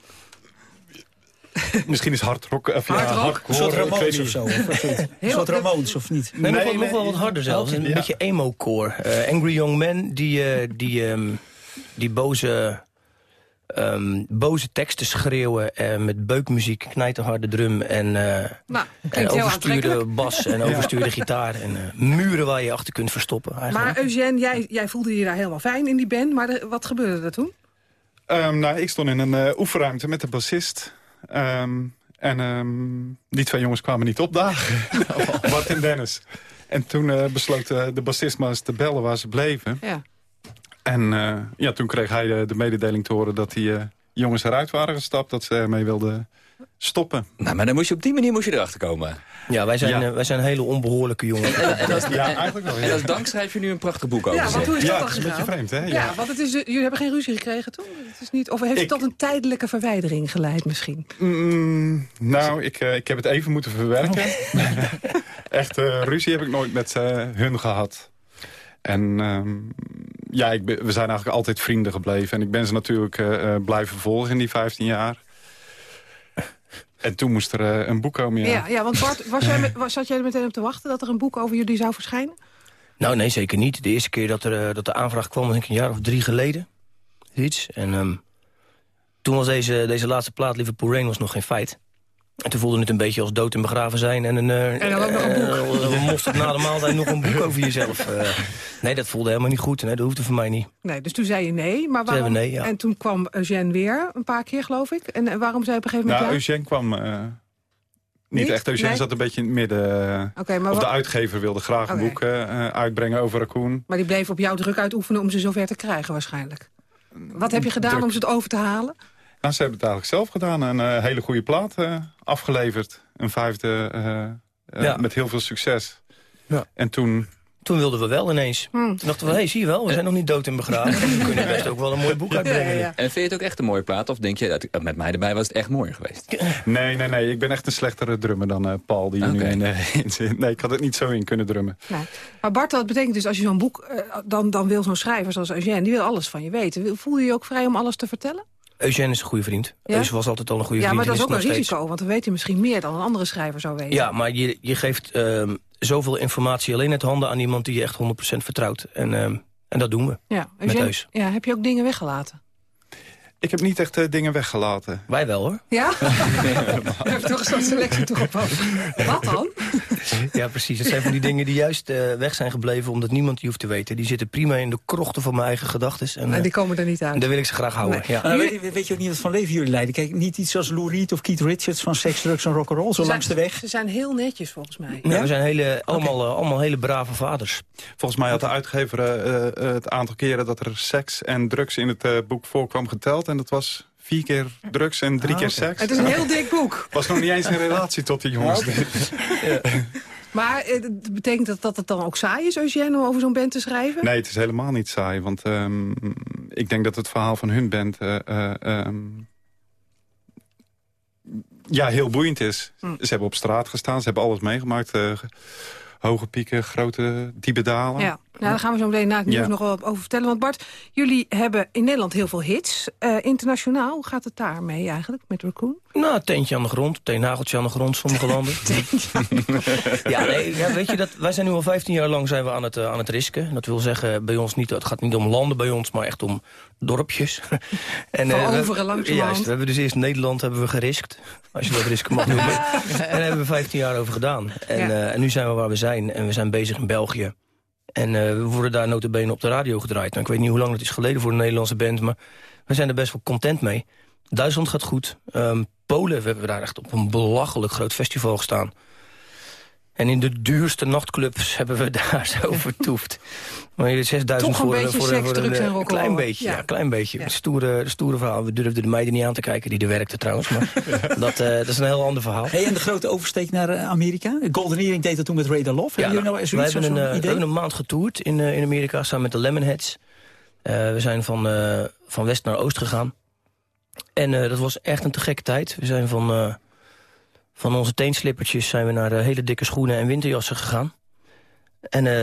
Misschien is hardrock. Of ja, hard een soort Ramones of zo. Of een soort Ramones of niet? Nee, nee, nog, nee, nog wel wat harder zelfs. Een ja. beetje emo-core. Uh, Angry Young Men die, uh, die, um, die boze um, boze teksten schreeuwen... en met beukmuziek, knijterharde drum en, uh, nou, en overstuurde bas en overstuurde gitaar. En uh, muren waar je achter kunt verstoppen. Eigenlijk. Maar Eugène, jij, jij voelde je daar helemaal fijn in die band. Maar de, wat gebeurde er toen? Um, nou, ik stond in een uh, oefenruimte met de bassist... Um, en um, die twee jongens kwamen niet opdagen. Bart en Dennis. En toen uh, besloot uh, de bassist maar eens te bellen waar ze bleven. Ja. En uh, ja, toen kreeg hij de, de mededeling te horen dat die uh, jongens eruit waren gestapt. Dat ze ermee wilden stoppen. Nou, maar dan moest je op die manier moest je erachter komen. Ja, wij zijn, ja. Uh, wij zijn hele onbehoorlijke jongens. en, en, als, ja, eigenlijk wel. Ja. En als dank schrijf je nu een prachtig boek over. Ja, want hoe is dat ja, dan het is een beetje vreemd, hè? Ja, ja want het is, jullie hebben geen ruzie gekregen toen? Het is niet, of heeft het tot een tijdelijke verwijdering geleid misschien? Mm, nou, ik, uh, ik heb het even moeten verwerken. Echt, uh, ruzie heb ik nooit met hun gehad. En um, ja, ik ben, we zijn eigenlijk altijd vrienden gebleven. En ik ben ze natuurlijk uh, blijven volgen in die 15 jaar. En toen moest er uh, een boek komen, ja. Ja, ja want Bart, was jij met, was, zat jij er meteen op te wachten dat er een boek over jullie zou verschijnen? Nou, nee, zeker niet. De eerste keer dat, er, dat de aanvraag kwam, denk ik een jaar of drie geleden. Iets. En um, toen was deze, deze laatste plaat, Liverpool Rain, was nog geen feit. En toen voelde het een beetje als dood en begraven zijn. En, een, uh, en dan ook nog een boek. Uh, na de maaltijd nog een boek over jezelf. Uh, nee, dat voelde helemaal niet goed. Nee, dat hoefde voor mij niet. Nee, dus toen zei je nee. Maar waarom? Nee, ja. En toen kwam Eugène weer, een paar keer geloof ik. En waarom zei je op een gegeven moment nou, ja? Eugène kwam... Niet, niet, echt. Eugène nee? zat een beetje in het midden. Okay, maar of de uitgever wilde graag een okay. boek uitbrengen over Raccoon. Maar die bleef op jouw druk uitoefenen om ze zover te krijgen waarschijnlijk. Wat heb je gedaan druk. om ze het over te halen? Nou, ze hebben het eigenlijk zelf gedaan. Een uh, hele goede plaat uh, afgeleverd. Een vijfde uh, ja. met heel veel succes. Ja. En toen... Toen wilden we wel ineens. Hmm. Toen dachten we, hey, zie je wel, we zijn nog niet dood en begraven. we kunnen best ook wel een mooi boek uitbrengen. Ja, ja, en vind je het ook echt een mooie plaat? Of denk je, dat met mij erbij was het echt mooi geweest? Nee, nee, nee. Ik ben echt een slechtere drummer dan Paul die okay. nu in, in zit. Nee, ik had het niet zo in kunnen drummen. Nee. Maar Bart, dat betekent dus als je zo'n boek... dan, dan wil zo'n schrijver zoals Eugène, die wil alles van je weten. Voel je je ook vrij om alles te vertellen? Eugène is een goede vriend. Ja? Eus was altijd al een goede ja, vriend. Ja, maar dat is ook een risico, steeds. want dan weet hij misschien meer dan een andere schrijver zou weten. Ja, maar je, je geeft um, zoveel informatie alleen uit handen aan iemand die je echt 100% vertrouwt. En, um, en dat doen we ja, met Eus. Ja, heb je ook dingen weggelaten? Ik heb niet echt uh, dingen weggelaten. Wij wel, hoor. Ja? Je hebt toch eens een selectie toegepast. Wat dan? ja, precies. Het zijn van die dingen die juist uh, weg zijn gebleven... omdat niemand die hoeft te weten. Die zitten prima in de krochten van mijn eigen gedachten. En, en die komen er niet uit. Daar wil ik ze graag houden. Nee. Ja. weet, weet, je ook niet wat van leven jullie leiden? Kijk, niet iets als Lou Reed of Keith Richards... van Sex, Drugs en Rock'n'Roll, zo langs de weg. Ze zijn heel netjes, volgens mij. Ja, we zijn hele, allemaal, uh, allemaal hele brave vaders. Volgens mij had de uitgever het aantal keren... dat er seks en drugs in het boek voorkwam geteld. En dat was vier keer drugs en drie Ah, keer seks. Het is een heel dik boek. Was nog niet eens een relatie tot die jongens. Maar eh, dat betekent dat dat het dan ook saai is, Eugène, om over zo'n band te schrijven? Nee, het is helemaal niet saai. Want ehm, ik denk dat het verhaal van hun band... eh, eh, ehm, ja, heel boeiend is. Hm. Ze hebben op straat gestaan, ze hebben alles meegemaakt. eh, hoge pieken, grote, diepe dalen. Ja, nou, daar gaan we zo meteen na het nieuws Ja. nog wel over vertellen. Want Bart, jullie hebben in Nederland heel veel hits. Eh, internationaal, hoe gaat het daarmee eigenlijk, met Raccoon? Nou, een teentje aan de grond, een nageltje aan de grond, sommige landen. ja, nee, ja, weet je, dat, wij zijn nu al 15 jaar lang zijn we aan het, eh, aan het risken. Dat wil zeggen, bij ons niet, het gaat niet om landen bij ons, maar echt om dorpjes. en, Van eh, overal langs Juist, we hebben dus eerst Nederland hebben we geriskt. Als je dat risken mag noemen. en daar hebben we 15 jaar over gedaan. En, Ja. eh, en nu zijn we waar we zijn. En we zijn bezig in België. En eh, we worden daar notabene op de radio gedraaid. Nou, ik weet niet hoe lang het is geleden voor een Nederlandse band... maar we zijn er best wel content mee. Duitsland gaat goed. Ehm, Polen we hebben daar echt op een belachelijk groot festival gestaan. En in de duurste nachtclubs hebben we daar zo vertoefd. Maar je 6000 Toch een voor, beetje voor, seks, voor drugs en een rock'n'roll. klein beetje, ja, Ja. klein beetje. Stoere, stoere verhaal. We durfden de meiden niet aan te kijken die er werkten trouwens. Maar dat, eh, dat is een heel ander verhaal. Hey, en de grote oversteek naar eh, Amerika? Golden Earring deed dat toen met Radar Love. Ja, Hebben jullie nou, nou we, hebben een, zo'n eh, we idee? hebben een maand getoerd in, eh, in Amerika samen met de Lemonheads. Eh, we zijn van, eh, van west naar oost gegaan. En eh, dat was echt een te gekke tijd. We zijn van, eh, van onze teenslippertjes zijn we naar eh, hele dikke schoenen en winterjassen gegaan. En eh,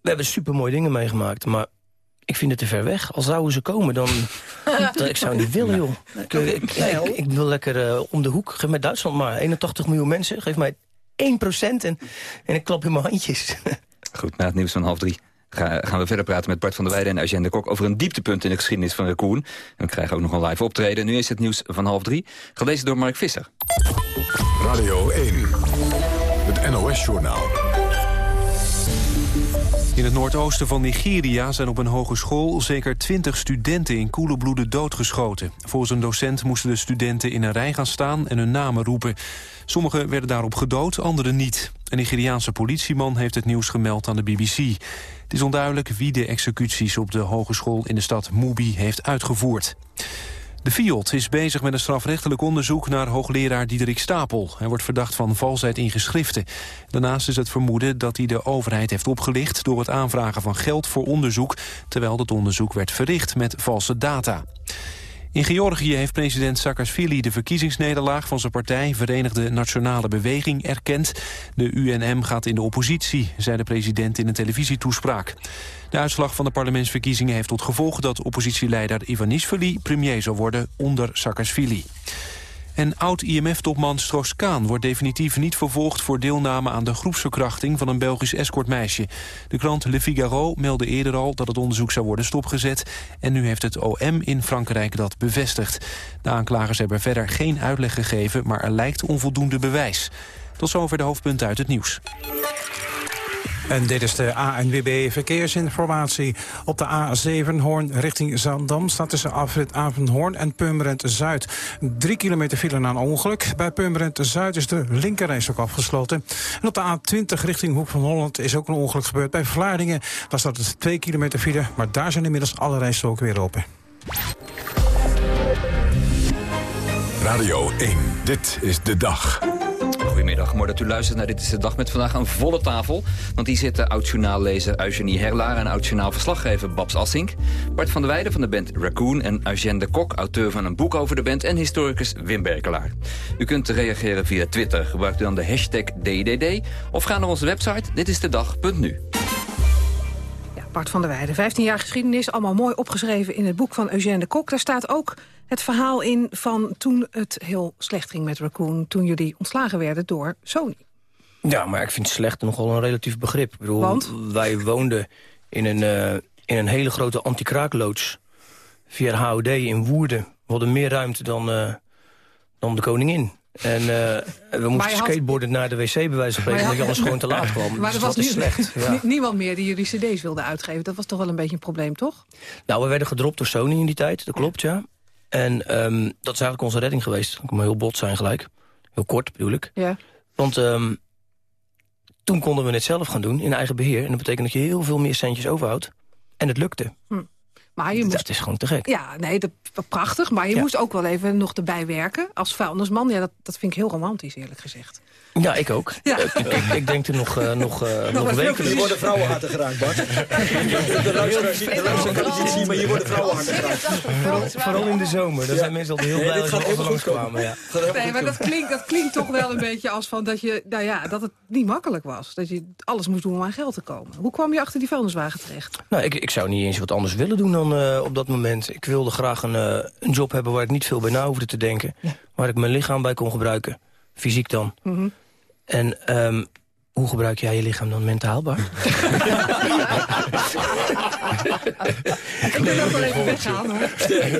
we hebben super mooie dingen meegemaakt. Maar ik vind het te ver weg. Al zouden ze komen, dan... dan ik zou niet willen, joh. Ik, eh, ik, ik, ik wil lekker om de hoek. Geef mij Duitsland maar. 81 miljoen mensen. Geef mij 1% en, en ik klap in mijn handjes. Goed, na het nieuws van half drie gaan we verder praten met Bart van der Weijden en de Kok... over een dieptepunt in de geschiedenis van Raccoon. En we krijgen ook nog een live optreden. Nu is het nieuws van half drie, gelezen door Mark Visser. Radio 1, het NOS-journaal. In het noordoosten van Nigeria zijn op een hogeschool zeker 20 studenten in koele bloeden doodgeschoten. Volgens een docent moesten de studenten in een rij gaan staan en hun namen roepen. Sommigen werden daarop gedood, anderen niet. Een Nigeriaanse politieman heeft het nieuws gemeld aan de BBC. Het is onduidelijk wie de executies op de hogeschool in de stad Mubi heeft uitgevoerd. De FIOD is bezig met een strafrechtelijk onderzoek naar hoogleraar Diederik Stapel. Hij wordt verdacht van valsheid in geschriften. Daarnaast is het vermoeden dat hij de overheid heeft opgelicht... door het aanvragen van geld voor onderzoek... terwijl dat onderzoek werd verricht met valse data. In Georgië heeft president Saakashvili de verkiezingsnederlaag van zijn partij Verenigde Nationale Beweging erkend. De UNM gaat in de oppositie, zei de president in een televisietoespraak. De uitslag van de parlementsverkiezingen heeft tot gevolg dat oppositieleider Ivanishvili premier zou worden onder Saakashvili. En oud-IMF-topman Stroos-Kaan wordt definitief niet vervolgd... voor deelname aan de groepsverkrachting van een Belgisch escortmeisje. De krant Le Figaro meldde eerder al dat het onderzoek zou worden stopgezet... en nu heeft het OM in Frankrijk dat bevestigd. De aanklagers hebben verder geen uitleg gegeven... maar er lijkt onvoldoende bewijs. Tot zover de hoofdpunten uit het nieuws. En dit is de ANWB Verkeersinformatie. Op de A7 Hoorn richting Zandam staat tussen afrit Avenhoorn en Purmerend Zuid. Drie kilometer file na een ongeluk. Bij Purmerend Zuid is de linkerreis ook afgesloten. En op de A20 richting Hoek van Holland is ook een ongeluk gebeurd. Bij Vlaardingen daar staat het twee kilometer file. Maar daar zijn inmiddels alle rijstroken weer open. Radio 1, dit is de dag. Goedemiddag, mooi dat u luistert naar Dit is de Dag met vandaag een volle tafel. Want die zitten oud-journaallezer Eugenie Herlaar en oud-journaalverslaggever Babs Assink. Bart van der Weijden van de band Raccoon en Eugène de Kok, auteur van een boek over de band... en historicus Wim Berkelaar. U kunt reageren via Twitter. Gebruikt u dan de hashtag DDD of ga naar onze website ditistedag.nu. Bart van der Weijden, 15 jaar geschiedenis, allemaal mooi opgeschreven in het boek van Eugène de Kok. Daar staat ook het verhaal in van toen het heel slecht ging met Raccoon... toen jullie ontslagen werden door Sony. Ja, maar ik vind slecht nogal een relatief begrip. Ik bedoel, Want? Wij woonden in een, eh, in een hele grote anti-kraakloods. via HOD in Woerden. We hadden meer ruimte dan, uh, dan de koningin. En uh, we moesten skateboarden naar de wc bij wijze van spreken... omdat je anders gewoon te laat kwam. Maar dus er was niet, slecht. Ja. niemand meer die jullie cd's wilde uitgeven. Dat was toch wel een beetje een probleem, toch? Nou, we werden gedropt door Sony in die tijd, dat klopt, ja. En um, dat is eigenlijk onze redding geweest. Ik moet heel bot zijn gelijk. Heel kort, bedoel ik. Ja. Want um, toen konden we het zelf gaan doen, in eigen beheer. En dat betekent dat je heel veel meer centjes overhoudt. En het lukte. Hm. Maar je moest... Dat is gewoon te gek. Ja, nee, dat, prachtig. Maar je moest ook wel even nog erbij werken. Als vuilnisman, ja, dat, dat vind ik heel romantisch, eerlijk gezegd. Ja, ik ook. Ja. Ik, ik, ik, denk er nog, uh, nog, uh, nog, nog weken. Je worden vrouwenharten geraakt, Bart. de luisteraars kan het niet zien, maar je wordt vrouwenharten geraakt. Vooral, vooral in de zomer. Daar zijn mensen altijd heel blij als ze langskwamen. Ja. Nee, maar dat klinkt, dat klinkt toch wel een beetje als van dat, je, nou ja, dat het niet makkelijk was. Dat je alles moest doen om aan geld te komen. Hoe kwam je achter die vuilniswagen terecht? Nou, ik, ik zou niet eens wat anders willen doen dan uh, op dat moment. Ik wilde graag een, uh, een job hebben waar ik niet veel bij na hoefde te denken. Ja. Waar ik mijn lichaam bij kon gebruiken. Fysiek dan. Mm -hmm. En um, hoe gebruik jij je lichaam dan mentaal, Bart? ik ben ook wel even weggaan, hoor.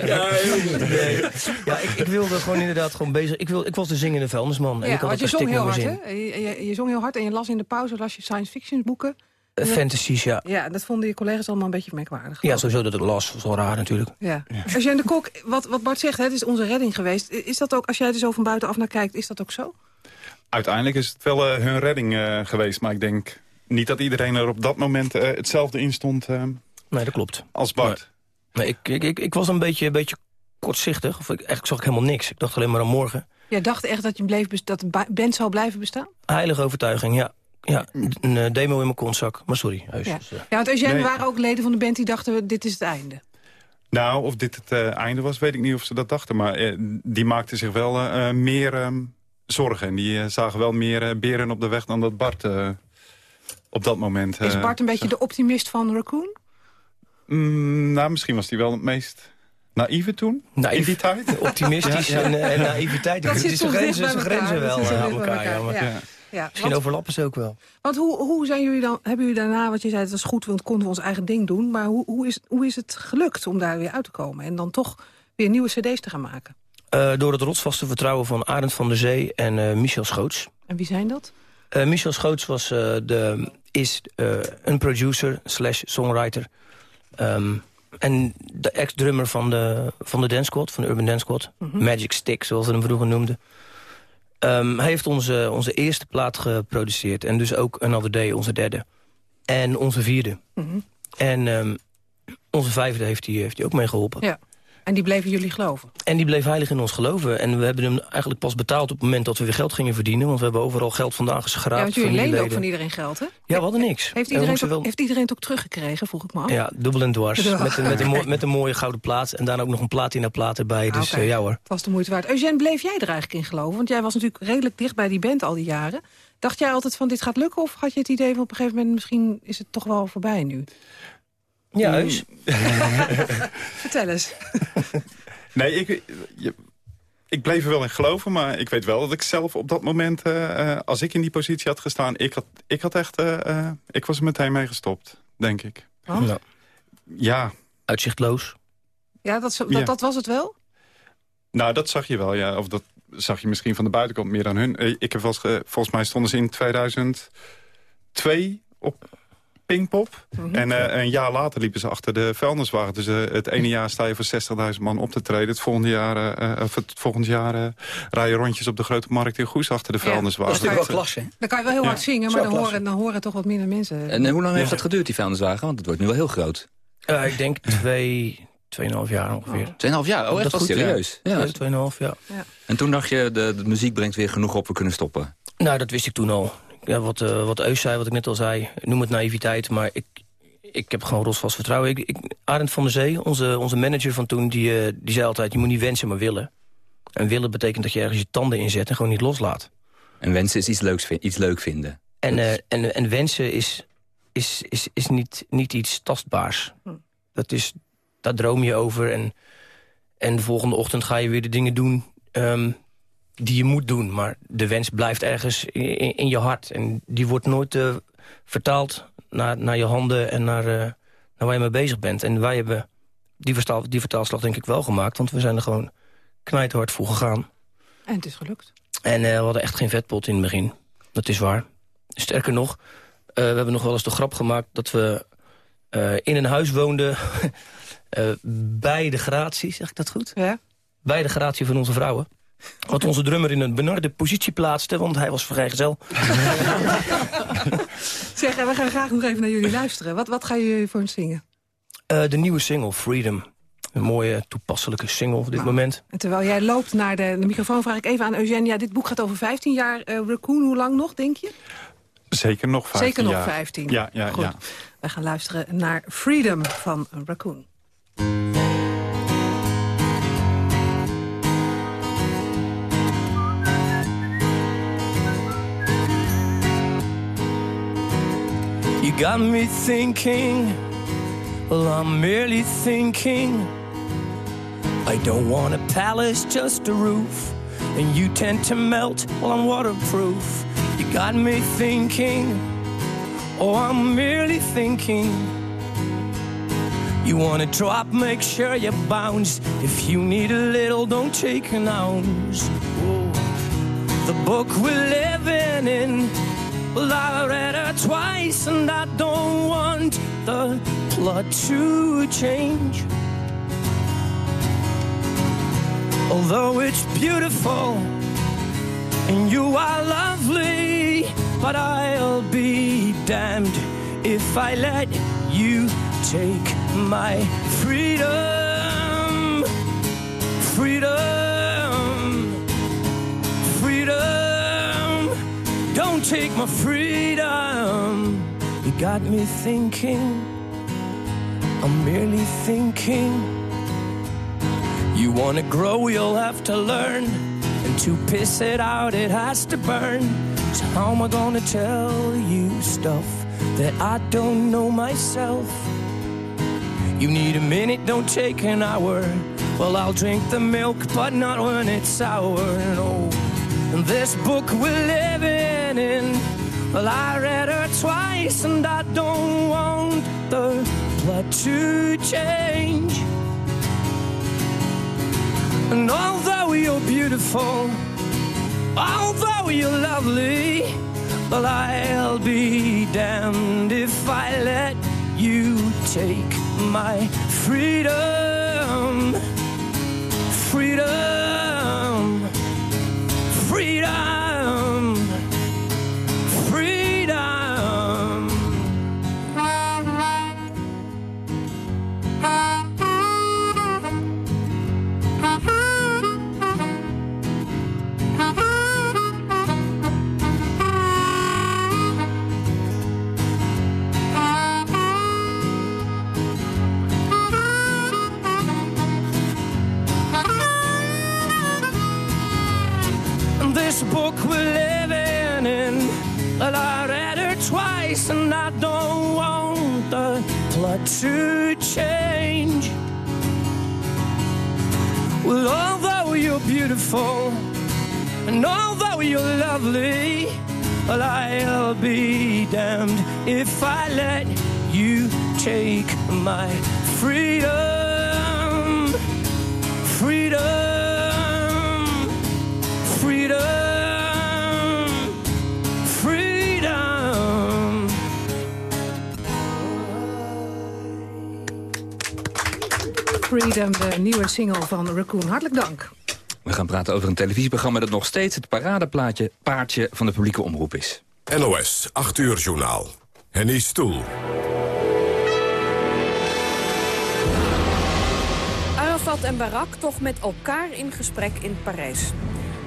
Ja, heel goed. Nee. Ja, ik, ik, wilde gewoon inderdaad gewoon bezig. Ik, wil, ik was de zingende vuilnisman. Ja, en ik had je zong heel hard, hè? Je, je, je, zong heel hard en je las in de pauze las je science fiction boeken. Uh, fantasies, ja. Ja, dat vonden je collega's allemaal een beetje merkwaardig. Ja, sowieso dat ik las. was wel raar natuurlijk. Ja. ja. Als jij de Kok, wat, wat Bart zegt, hè, het is onze redding geweest. Is dat ook, als jij er zo van buitenaf naar kijkt, is dat ook zo? Uiteindelijk is het wel uh, hun redding uh, geweest. Maar ik denk niet dat iedereen er op dat moment uh, hetzelfde in stond nee, dat klopt. als Bart. Nee, ik, ik, ik, ik, was een beetje, een beetje kortzichtig. Of ik, eigenlijk zag ik helemaal niks. Ik dacht alleen maar aan morgen. Jij dacht echt dat, je bleef, dat de band zou blijven bestaan? Heilige overtuiging, ja. Ja, een demo in mijn kontzak. Maar sorry. Huis, ja. Dus, ja, want als jij nee. waren ook leden van de band die dachten, dit is het einde. Nou, of dit het uh, einde was, weet ik niet of ze dat dachten. Maar die maakten zich wel meer um, zorgen. En die zagen wel meer beren op de weg dan dat Bart op dat moment... is Bart een beetje de optimist van Raccoon? Mm, nou, misschien was hij wel het meest... Naïeve toen? Naïef, in die tijd? Optimistisch ja, ja. En, en naïviteit. Dat zit grenzen, ze grenzen wel aan elkaar. Ja, maar, ja. Ja, Misschien want, overlappen ze ook wel. Want hoe, hoe zijn jullie dan, hebben jullie daarna, wat je zei, het was goed, want konden we ons eigen ding doen. Maar hoe, hoe, is, hoe is het gelukt om daar weer uit te komen? En dan toch weer nieuwe cd's te gaan maken? Uh, door het rotsvaste vertrouwen van Arend van der Zee en uh, Michel Schoots. En wie zijn dat? Uh, Michel Schoots was, de, is een producer slash songwriter. Um, en de ex-drummer van de, van de Dance Squad, van de Urban Dance Squad. Mm -hmm. Magic Stick, zoals we hem vroeger noemden. Um, hij heeft onze, onze eerste plaat geproduceerd. En dus ook Another Day, onze derde. En onze vierde. Mm -hmm. En um, onze vijfde heeft hij heeft ook mee geholpen. Ja. En die bleven jullie geloven? En die bleef heilig in ons geloven. En we hebben hem eigenlijk pas betaald op het moment dat we weer geld gingen verdienen. Want we hebben overal geld vandaan geschraapt. Ja, want jullie leenden ook van iedereen geld, hè? Ja, we hadden niks. Heeft iedereen, het ook, heeft iedereen het ook teruggekregen, vroeg ik me af? Ja, dubbel en dwars. met, een, met, een met een mooie gouden plaat. En daarna ook nog een platina plaat erbij. Dus ah, okay. uh, ja hoor. Het was de moeite waard. Eugène, bleef jij er eigenlijk in geloven? Want jij was natuurlijk redelijk dicht bij die band al die jaren. Dacht jij altijd van dit gaat lukken? Of had je het idee van op een gegeven moment misschien is het toch wel voorbij nu? Ja, heus. Vertel eens. Nee, ik, je, ik bleef er wel in geloven, maar ik weet wel dat ik zelf op dat moment... Uh, als ik in die positie had gestaan, ik had, ik had echt... Uh, ik was er meteen mee gestopt, denk ik. Want? Ja. ja. Uitzichtloos? Ja, dat, dat, ja. dat was het wel? Nou, dat zag je wel, ja. Of dat zag je misschien van de buitenkant meer dan hun. Ik heb wel eens, volgens mij stonden ze in 2002 op Pinkpop. Mm -hmm. En uh, een jaar later liepen ze achter de vuilniswagen. Dus uh, het ene jaar sta je voor 60.000 man op te treden. Het volgende jaar, uh, of het volgend jaar rij je rondjes op de grote markt in Goes achter de vuilniswagen. Ja, dat is natuurlijk wel klasse. Dan kan je wel heel hard zingen, maar dan horen, dan horen toch wat minder mensen. En hoe lang heeft dat geduurd, die vuilniswagen? Want het wordt nu wel heel groot. ik denk twee... Tweeënhalf jaar ongeveer. Oh. Tweeënhalf jaar? Oh, echt wel serieus? Ja, ja tweeënhalf, ja. ja. En toen dacht je, de, de muziek brengt weer genoeg op, we kunnen stoppen? Nou, dat wist ik toen al ja, wat, uh, wat Eus zei, wat ik net al zei, noem het naïviteit, maar ik, ik heb gewoon rotsvast vertrouwen. Ik, ik, Arend van der Zee, onze, onze manager van toen, die, uh, die zei altijd, je moet niet wensen, maar willen. En willen betekent dat je ergens je tanden inzet en gewoon niet loslaat. En wensen is iets, leuks, iets leuk vinden. En, uh, en, en wensen is, is, is, is niet, niet iets tastbaars. Hm. Dat is, daar droom je over en, en de volgende ochtend ga je weer de dingen doen... Um, die je moet doen. Maar de wens blijft ergens in, in, je hart. En die wordt nooit uh, vertaald naar, naar je handen en naar, uh, naar waar je mee bezig bent. En wij hebben die, vertaal, die vertaalslag denk ik wel gemaakt. Want we zijn er gewoon knijthard voor gegaan. En het is gelukt. En uh, we hadden echt geen vetpot in het begin. Dat is waar. Sterker nog, we hebben nog wel eens de grap gemaakt... dat we in een huis woonden bij de gratie, zeg ik dat goed? Ja. Bij de gratie van onze vrouwen. Wat onze drummer in een benarde positie plaatste, want hij was vrijgezel. zeg, we gaan graag nog even naar jullie luisteren. Wat, wat gaan jullie voor ons zingen? Uh, de nieuwe single, Freedom. Een mooie, toepasselijke single op dit Nou, moment. En terwijl jij loopt naar de, de microfoon, vraag ik even aan Eugenia. Dit boek gaat over 15 jaar. Uh, Raccoon, hoe lang nog, denk je? Zeker nog 15 Zeker nog jaar. 15. Ja, ja, Goed. ja. Wij gaan luisteren naar Freedom van Raccoon. Got me thinking, well, I'm merely thinking. I don't want a palace, just a roof. And you tend to melt, well, I'm waterproof. You got me thinking, oh, I'm merely thinking. You wanna drop, make sure you bounce. If you need a little, don't take an ounce. Whoa. The book we're living in well, I read her twice and I don't want the plot to change. Although it's beautiful and you are lovely, but I'll be damned if I let you take my freedom. Freedom. Take my freedom. You got me thinking. I'm merely thinking. You wanna grow, you'll have to learn. And to piss it out, it has to burn. So how am I gonna tell you stuff that I don't know myself? You need a minute, don't take an hour. Well, I'll drink the milk, but not when it's sour. This book we're living in, well, I read her twice, and I don't want the plot to change. And although you're beautiful, although you're lovely, well, I'll be damned if I let you take my freedom. Freedom. Book we're living in, well, I read her twice, and I don't want the plot to change. Well, although you're beautiful, and although you're lovely, well, I'll be damned if I let you take my freedom. Freedom, de nieuwe single van Raccoon. Hartelijk dank. We gaan praten over een televisieprogramma dat nog steeds het paradeplaatje paardje van de publieke omroep is. NOS, 8 uur journaal. Henny Stoel. Arafat en Barak toch met elkaar in gesprek in Parijs.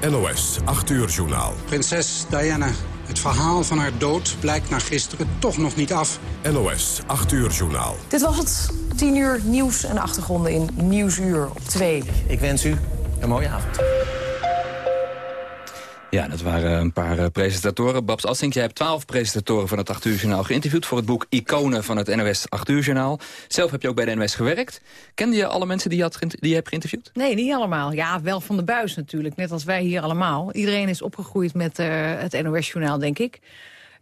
NOS, 8 uur journaal. Prinses Diana, het verhaal van haar dood blijkt na gisteren toch nog niet af. NOS, 8 uur journaal. Dit was het 10 uur nieuws en achtergronden in Nieuwsuur op 2. Ik wens u een mooie avond. Ja, dat waren een paar eh, presentatoren. Babs Assink, jij hebt twaalf presentatoren van het 8 uur journaal geïnterviewd... voor het boek Iconen van het NOS 8 uur journaal. Zelf heb je ook bij de NOS gewerkt. Kende je alle mensen die je, had, die je hebt geïnterviewd? Nee, niet allemaal. Ja, wel van de buis natuurlijk. Net als wij hier allemaal. Iedereen is opgegroeid met eh, het NOS-journaal, denk ik.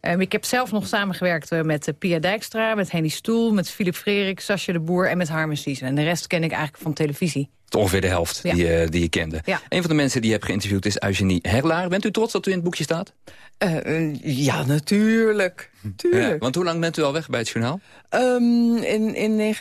Um, ik heb zelf nog samengewerkt uh, met uh, Pia Dijkstra, met Henny Stoel... met Philip Frerik, Sascha de Boer en met Harmen Siezen. En de rest ken ik eigenlijk van televisie. ongeveer de helft ja. die, uh, die je kende. Ja. Een van de mensen die je hebt geïnterviewd is Eugenie Herlaar. Bent u trots dat u in het boekje staat? ja, natuurlijk. Tuurlijk. Ja, want hoe lang bent u al weg bij het journaal? Um, in, in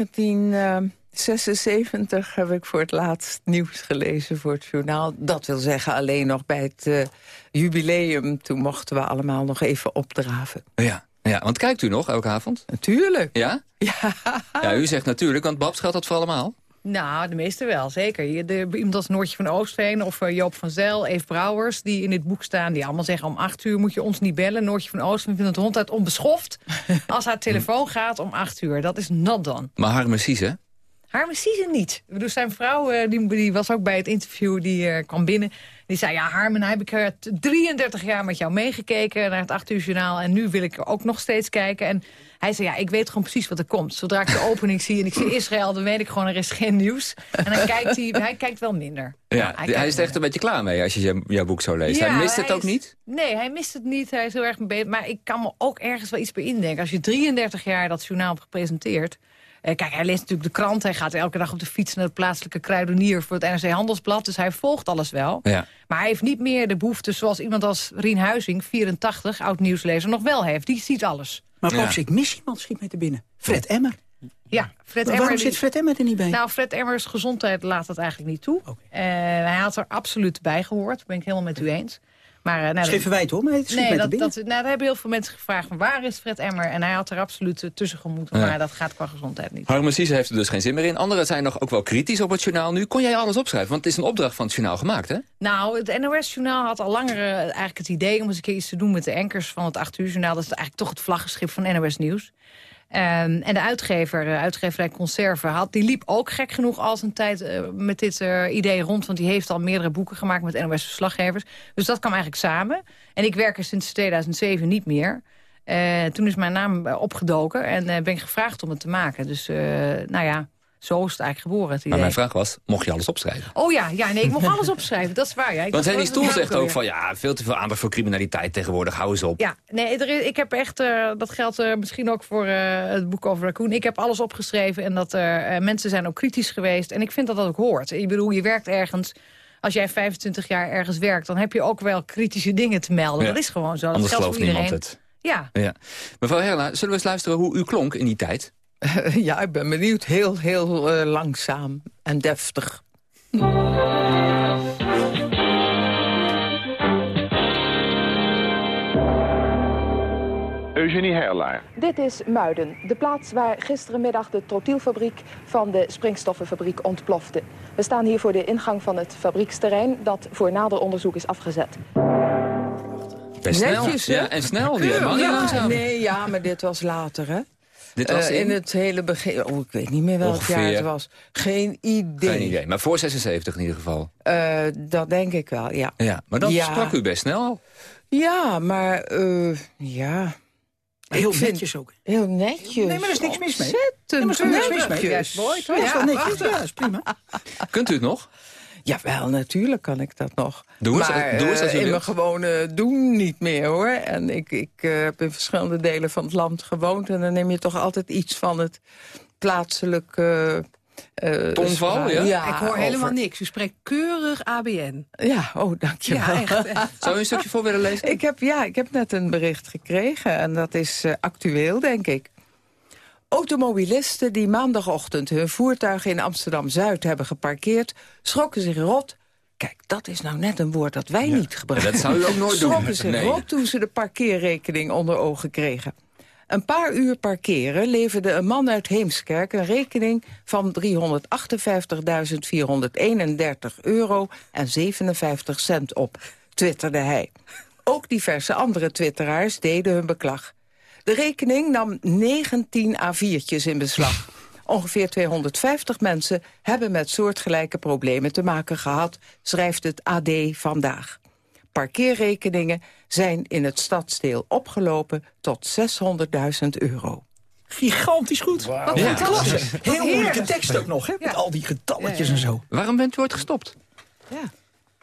1976 heb ik voor het laatst nieuws gelezen voor het journaal. Dat wil zeggen alleen nog bij het uh, jubileum. Toen mochten we allemaal nog even opdraven. Ja. Ja, want kijkt u nog elke avond? Natuurlijk. Ja? Ja. Ja, u zegt natuurlijk, want Babs geldt dat voor allemaal? Nou, de meeste wel, zeker. De, iemand als Noortje van Oostveen of uh, Joop van Zijl, Eve Brouwers... die in dit boek staan, die allemaal zeggen om acht uur moet je ons niet bellen. Noortje van Oostveen vindt het ronduit onbeschoft als haar telefoon gaat om acht uur. Dat is not done. Maar Harme Siese? Harme Siese niet. Ik bedoel, zijn vrouw uh, die, die, was ook bij het interview, die uh, kwam binnen... Die zei, ja Harmen, heb ik er 33 jaar met jou meegekeken naar het 8 uur journaal. En nu wil ik er ook nog steeds kijken. En hij zei, ja, ik weet gewoon precies wat er komt. Zodra ik de opening zie en ik zie Israël, dan weet ik gewoon, er is geen nieuws. En dan kijkt hij, hij kijkt wel minder. Ja, hij, hij is er echt een beetje klaar mee als je jouw boek zo leest. Ja, hij mist het hij ook is, niet? Nee, hij mist het niet. Hij is heel erg mee Maar ik kan me ook ergens wel iets bij indenken. Als je 33 jaar dat journaal hebt gepresenteerd... Uh, kijk, hij leest natuurlijk de krant. Hij gaat elke dag op de fiets naar de plaatselijke kruidenier... voor het NRC Handelsblad. Dus hij volgt alles wel. Ja. Maar hij heeft niet meer de behoefte zoals iemand als Rien Huizing... 84, oud-nieuwslezer, nog wel heeft. Die ziet alles. Maar Paps, ja. ik mis iemand, schiet mij te binnen. Fred Emmer. Ja, Fred Emmer. waarom zit Fred Emmer er niet bij? Nou, Fred Emmers gezondheid laat dat eigenlijk niet toe. Okay. Uh, hij had er absoluut bij gehoord. Dat ben ik helemaal met u eens. Maar, uh, nou, is geen verwijt hoor, maar het is nee, dat, dat, nou, daar hebben heel veel mensen gevraagd van waar is Fred Emmer? En hij had er absoluut uh, tussen gemoeten, ja. maar dat gaat qua gezondheid niet. Siese heeft er dus geen zin meer in. Anderen zijn nog ook wel kritisch op het journaal nu. Kon jij alles opschrijven? Want het is een opdracht van het journaal gemaakt, hè? Nou, het NOS-journaal had al langer uh, eigenlijk het idee om eens een keer iets te doen met de enkers van het 8 uur journaal. Dat is eigenlijk toch het vlaggenschip van NOS Nieuws. Um, en de uitgever, uh, uitgeverij Conserve, had, die liep ook gek genoeg als een tijd uh, met dit uh, idee rond. Want die heeft al meerdere boeken gemaakt met NOS-verslaggevers. Dus dat kwam eigenlijk samen. En ik werk er sinds 2007 niet meer. toen is mijn naam opgedoken en ben ik gevraagd om het te maken. Dus nou ja, zo is het eigenlijk geboren. Het maar mijn vraag was, mocht je alles opschrijven? Oh ja, ja nee, ik mocht alles opschrijven, dat is waar. Ja. Ik Want Henny Stoel zegt ook van, ja, veel te veel aandacht voor criminaliteit tegenwoordig, hou eens op. Ja, nee, er is, ik heb echt, uh, dat geldt uh, misschien ook voor uh, het boek over Raccoon. Ik heb alles opgeschreven en dat mensen zijn ook kritisch geweest. En ik vind dat dat ook hoort. Ik bedoel, je werkt ergens... Als jij 25 jaar ergens werkt, dan heb je ook wel kritische dingen te melden. Ja. Dat is gewoon zo. Dat Anders gelooft niemand het. Ja. ja. Mevrouw Herla, zullen we eens luisteren hoe u klonk in die tijd? ja, ik ben benieuwd. Heel, heel uh, langzaam en deftig. Eugenie Herlaar. Dit is Muiden, de plaats waar gisterenmiddag de trotielfabriek van de springstoffenfabriek ontplofte. We staan hier voor de ingang van het fabrieksterrein dat voor nader onderzoek is afgezet. Best snel. Netjes, hè? ja, en snel. Die ja, nee, ja, maar dit was later, hè? Dit was Uh, in? in het hele begin. Oh, ik weet niet meer welk Ongeveer. jaar het was. Geen idee. Geen idee, maar voor 76 in ieder geval. Uh, dat denk ik wel, ja. Ja, maar dat Ja. sprak u best snel al. Ja, maar uh, ja. Heel Ik netjes ook. Heel netjes. Nee, maar er is niks mis mee. Ontzettend Nee, maar er is niks mis mee. netjes. Ja, mooi, toch? Dat is wel netjes. Ja, dat is prima. Kunt u het nog? Jawel, natuurlijk kan ik dat nog. Doe eens, maar doe eens als u eh, in wilt. mijn gewone doen niet meer, hoor. En ik, ik eh, heb in verschillende delen van het land gewoond... en dan neem je toch altijd iets van het plaatselijke... eh, Tongval, spraak. ja? ik hoor over- helemaal niks. U spreekt keurig ABN. Ja, oh, dankjewel. Ja, echt. Zou u een stukje voor willen lezen? Ik heb, ja, ik heb net een bericht gekregen en dat is eh, actueel, denk ik. Automobilisten die maandagochtend hun voertuig in Amsterdam-Zuid hebben geparkeerd... schrokken zich rot. Kijk, dat is nou net een woord dat wij niet gebruiken. Dat zou u ook nooit doen. Schrokken zich Nee. rot toen ze de parkeerrekening onder ogen kregen. Een paar uur parkeren leverde een man uit Heemskerk een rekening van 358.431 euro en 57 cent op, twitterde hij. Ook diverse andere twitteraars deden hun beklag. De rekening nam 19 A4'tjes in beslag. Ongeveer 250 mensen hebben met soortgelijke problemen te maken gehad, schrijft het AD vandaag. Parkeerrekeningen zijn in het stadsdeel opgelopen tot 600.000 euro. Gigantisch goed. Wat Ja. een klasse. Heel Wat moeilijke tekst ook nog, hè? Met al die getalletjes en zo. Waarom bent u ooit gestopt?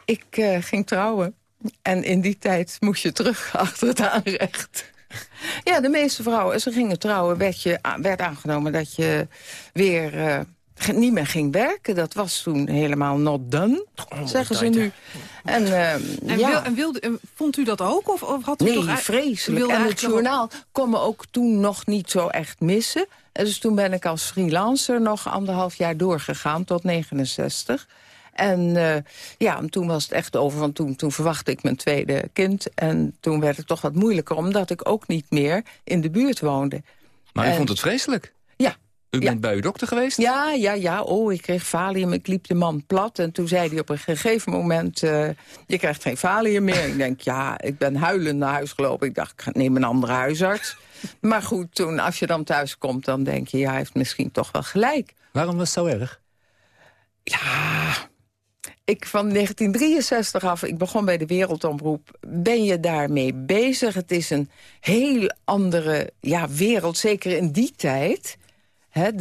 Ik eh, ging trouwen en in die tijd moest je terug achter het aanrecht. Ja, de meeste vrouwen, ze gingen trouwen, werd, je, werd aangenomen dat je weer uh, niet meer ging werken. Dat was toen helemaal not done, oh, zeggen ze nu. En, uh, en, ja. en, wilde, vond u dat ook? Of, of had u nee, toch vreselijk. En het journaal kon me ook toen nog niet zo echt missen. En dus toen ben ik als freelancer nog anderhalf jaar doorgegaan tot 69. En uh, ja, toen was het echt over, want toen, toen verwachtte ik mijn tweede kind. En toen werd het toch wat moeilijker, omdat ik ook niet meer in de buurt woonde. Maar u vond het vreselijk? Ja. U bent bij uw dokter geweest? Ja, ja, ja. Oh, ik kreeg valium. Ik liep de man plat. En toen zei hij op een gegeven moment... Uh, je krijgt geen valium meer. ik denk, ja, ik ben huilend naar huis gelopen. Ik dacht, ik neem een andere huisarts. maar goed, toen, als je dan thuis komt, dan denk je... ja, hij heeft misschien toch wel gelijk. Waarom was het zo erg? Ja, ik van 1963 af, ik begon bij de Wereldomroep... ben je daarmee bezig. Het is een heel andere ja, wereld, zeker in die tijd. De,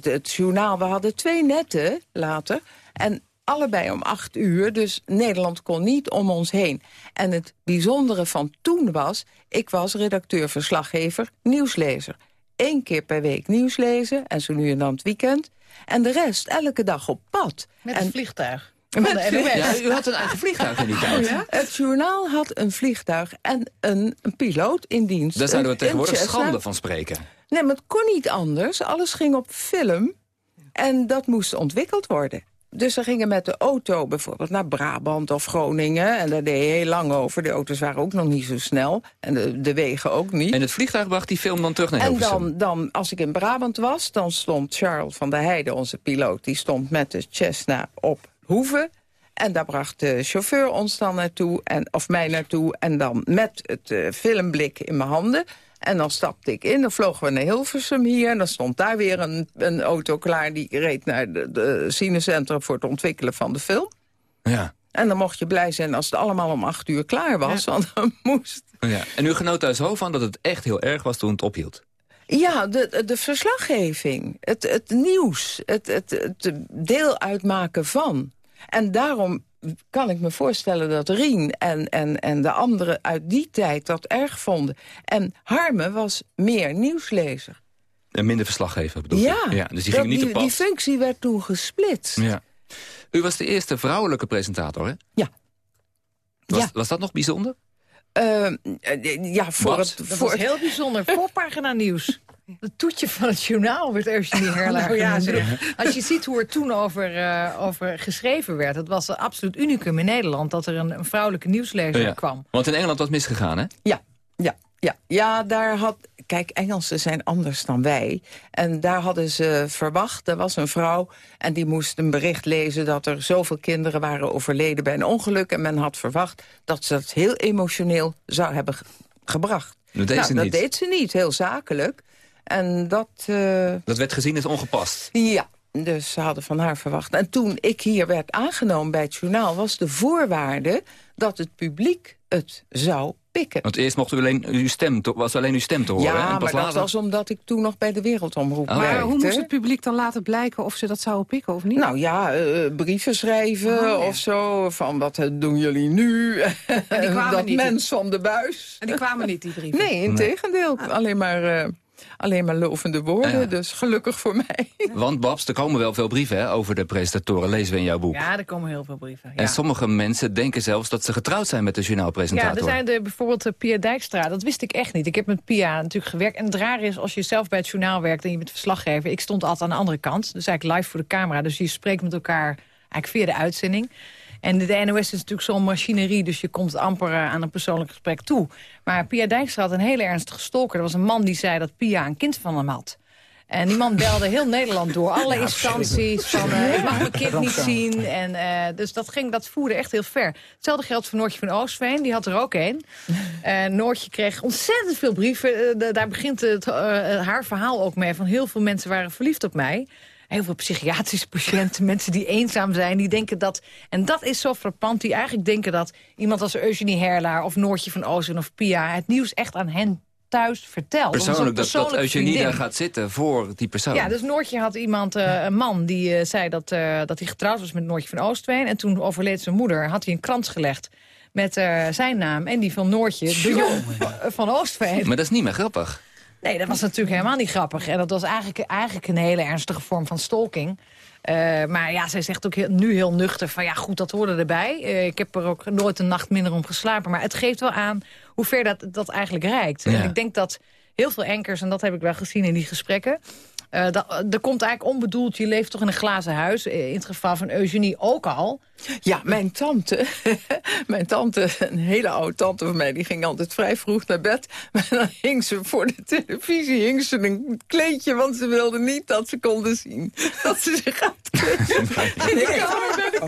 de, het journaal, we hadden twee netten later... en allebei om acht uur, dus Nederland kon niet om ons heen. En het bijzondere van toen was... ik was redacteur-verslaggever, nieuwslezer. Eén keer per week nieuws lezen, en zo nu en dan het weekend... En de rest elke dag op pad. Met een vliegtuig. Ja, u had een eigen vliegtuig in die tijd. Oh, het journaal had een vliegtuig en een, een piloot in dienst. Daar zouden we tegenwoordig schande van spreken. Nee, maar het kon niet anders. Alles ging op film en dat moest ontwikkeld worden. Dus ze gingen met de auto bijvoorbeeld naar Brabant of Groningen. En daar deed je heel lang over. De auto's waren ook nog niet zo snel. En de, de wegen ook niet. En het vliegtuig bracht die film dan terug naar Hilversum? En dan, dan, als ik in Brabant was, dan stond Charles van der Heijden, onze piloot... die stond met de Cessna op Hoeven. En daar bracht de chauffeur ons dan naartoe, en, of mij naartoe... en dan met het uh, filmblik in mijn handen... En dan stapte ik in, dan vlogen we naar Hilversum hier... en dan stond daar weer een, een auto klaar... die reed naar de, de cinecentrum voor het ontwikkelen van de film. Ja. En dan mocht je blij zijn als het allemaal om acht uur klaar was, want dan moest... Ja. En u genoot daar zo van dat het echt heel erg was toen het ophield? Ja, de, de verslaggeving, het, het nieuws, het, het, het deel uitmaken van. En daarom kan ik me voorstellen dat Rien en, en, en de anderen uit die tijd dat erg vonden. En Harme was meer nieuwslezer. En minder verslaggever bedoel ja, je? Ja, dus die ging niet die, op pad. die functie werd toen gesplitst. Ja. U was de eerste vrouwelijke presentator, hè? Ja. Was, ja. was dat nog bijzonder? Uh, ja, voor het... Dat voor was heel bijzonder. Voorpagina nieuws. Het toetje van het journaal werd Eugenie Herlaar nou, ja, Als je ziet hoe er toen over, uh, over geschreven werd... het was een absoluut unicum in Nederland... dat er een, een vrouwelijke nieuwslezer ja. kwam. Want in Engeland was misgegaan, hè? Ja, ja, ja. ja daar had... Kijk, Engelsen zijn anders dan wij. En daar hadden ze verwacht, er was een vrouw... en die moest een bericht lezen dat er zoveel kinderen waren overleden bij een ongeluk... en men had verwacht dat ze het heel emotioneel zou hebben gebracht. Dat deed nou, ze dat niet. deed ze niet, heel zakelijk. En dat... Uh... Dat werd gezien als ongepast? Ja, dus ze hadden van haar verwacht. En toen ik hier werd aangenomen bij het journaal... was de voorwaarde dat het publiek het zou pikken. Want eerst mocht u alleen uw stem, was alleen uw stem te horen. Ja, en pas maar dat was omdat ik toen nog bij de Wereldomroep Oh, Maar werkte. hoe moest het publiek dan laten blijken of ze dat zouden pikken of niet? Nou ja, uh, brieven schrijven Oh, ja. of zo. Van wat doen jullie nu? En die kwamen dat niet. mens van de buis. En die kwamen niet, die brieven? Nee, in tegendeel. Alleen maar... uh, alleen maar lovende woorden, Ja. dus gelukkig voor mij. Want Babs, er komen wel veel brieven hè, over de presentatoren, lezen we in jouw boek. Ja, er komen heel veel brieven. Ja. En sommige mensen denken zelfs dat ze getrouwd zijn met de Ja, journaalpresentator. er zijn de, bijvoorbeeld uh, Pia Dijkstra. Dat wist ik echt niet. Ik heb met Pia natuurlijk gewerkt. En het raar is, als je zelf bij het journaal werkt... en je bent verslaggever... ik stond altijd aan de andere kant. Dus eigenlijk live voor de camera. Dus je spreekt met elkaar eigenlijk via de uitzending. En de, de NOS is natuurlijk zo'n machinerie... dus je komt amper uh, aan een persoonlijk gesprek toe. Maar Pia Dijkstra had een hele ernstige stalker. Er was een man die zei dat Pia een kind van hem had. En die man belde heel Nederland door. Alle instanties van, uh, ik mag mijn kind niet zien. En, uh, dus dat, ging, dat voerde echt heel ver. Hetzelfde geldt voor Noortje van Oostveen. Die had er ook een. Uh, Noortje kreeg ontzettend veel brieven. Daar begint het, haar verhaal ook mee. Van heel veel mensen waren verliefd op mij. Heel veel psychiatrische patiënten, mensen die eenzaam zijn, die denken dat... En dat is zo frappant, die eigenlijk denken dat iemand als Eugenie Herlaar... of Noortje van Oosten of Pia het nieuws echt aan hen thuis vertelt. Persoonlijk, dat, dat Eugenie daar gaat zitten voor die persoon. Ja, dus Noortje had iemand, uh, een man, die uh, zei dat, uh, dat hij getrouwd was met Noortje van Oostveen. En toen overleed zijn moeder, had hij een krans gelegd met zijn naam en die van Noortje, de Jong van Oostveen. Maar dat is niet meer grappig. Nee, dat was natuurlijk helemaal niet grappig. En dat was eigenlijk, eigenlijk een hele ernstige vorm van stalking. Uh, maar ja, zij zegt ook heel, nu heel nuchter van ja goed, dat hoorde erbij. Uh, ik heb er ook nooit een nacht minder om geslapen. Maar het geeft wel aan hoe ver dat, dat eigenlijk reikt. Ja. En ik denk dat heel veel enkers, en dat heb ik wel gezien in die gesprekken... Uh, dat, er komt eigenlijk onbedoeld, je leeft toch in een glazen huis. In het geval van Eugenie ook al. Ja, mijn tante, mijn tante, een hele oude tante van mij... die ging altijd vrij vroeg naar bed. Maar dan hing ze voor de televisie hing ze een kleedje... want ze wilde niet dat ze konden zien dat ze zich aan het kleedje... in de kamer bij de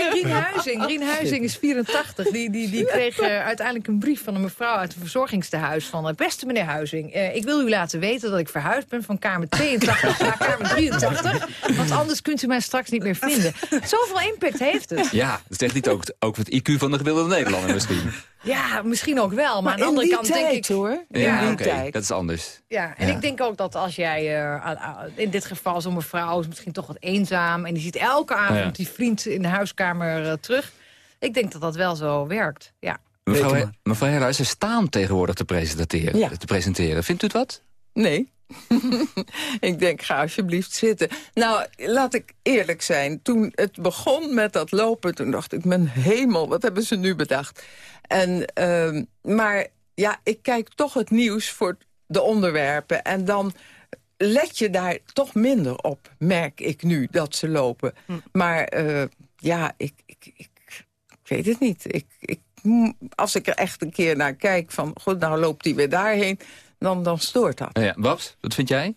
En Rien Huizing, Rien Huizing is 84. Die, die, die kreeg uh, uiteindelijk een brief van een mevrouw uit het verzorgingstehuis... van uh, beste meneer Huizing, uh, ik wil u laten weten dat ik verhuisd ben... van kamer 82 naar kamer 83. Want anders anders kunt u mij straks niet meer vinden. Zoveel impact heeft het. Ja, dat zegt niet ook, ook het IQ van de gemiddelde Nederlander misschien. Ja, misschien ook wel. Maar, aan de andere kant tijd, denk ik... hoor. Ja, ja oké, dat is anders. Ja, en ik denk ook dat als jij... Uh, in dit geval zo'n mevrouw is misschien toch wat eenzaam... en die ziet elke avond die vriend in de huiskamer uh, terug. Ik denk dat dat wel zo werkt, ja. Mevrouw, mevrouw Herhuis, ze staan tegenwoordig te presenteren, ja. te presenteren. Vindt u het wat? Nee. ik denk, ga alsjeblieft zitten. Nou, laat ik eerlijk zijn. Toen het begon met dat lopen, toen dacht ik... mijn hemel, wat hebben ze nu bedacht? En, uh, maar ja, ik kijk toch het nieuws voor de onderwerpen. En dan let je daar toch minder op, merk ik nu, dat ze lopen. Hm. Maar uh, ja, ik, ik, ik, ik, weet het niet. Ik, ik, als ik er echt een keer naar kijk van... goed, nou loopt hij weer daarheen dan, dan stoort dat. Ja, Babs, wat vind jij?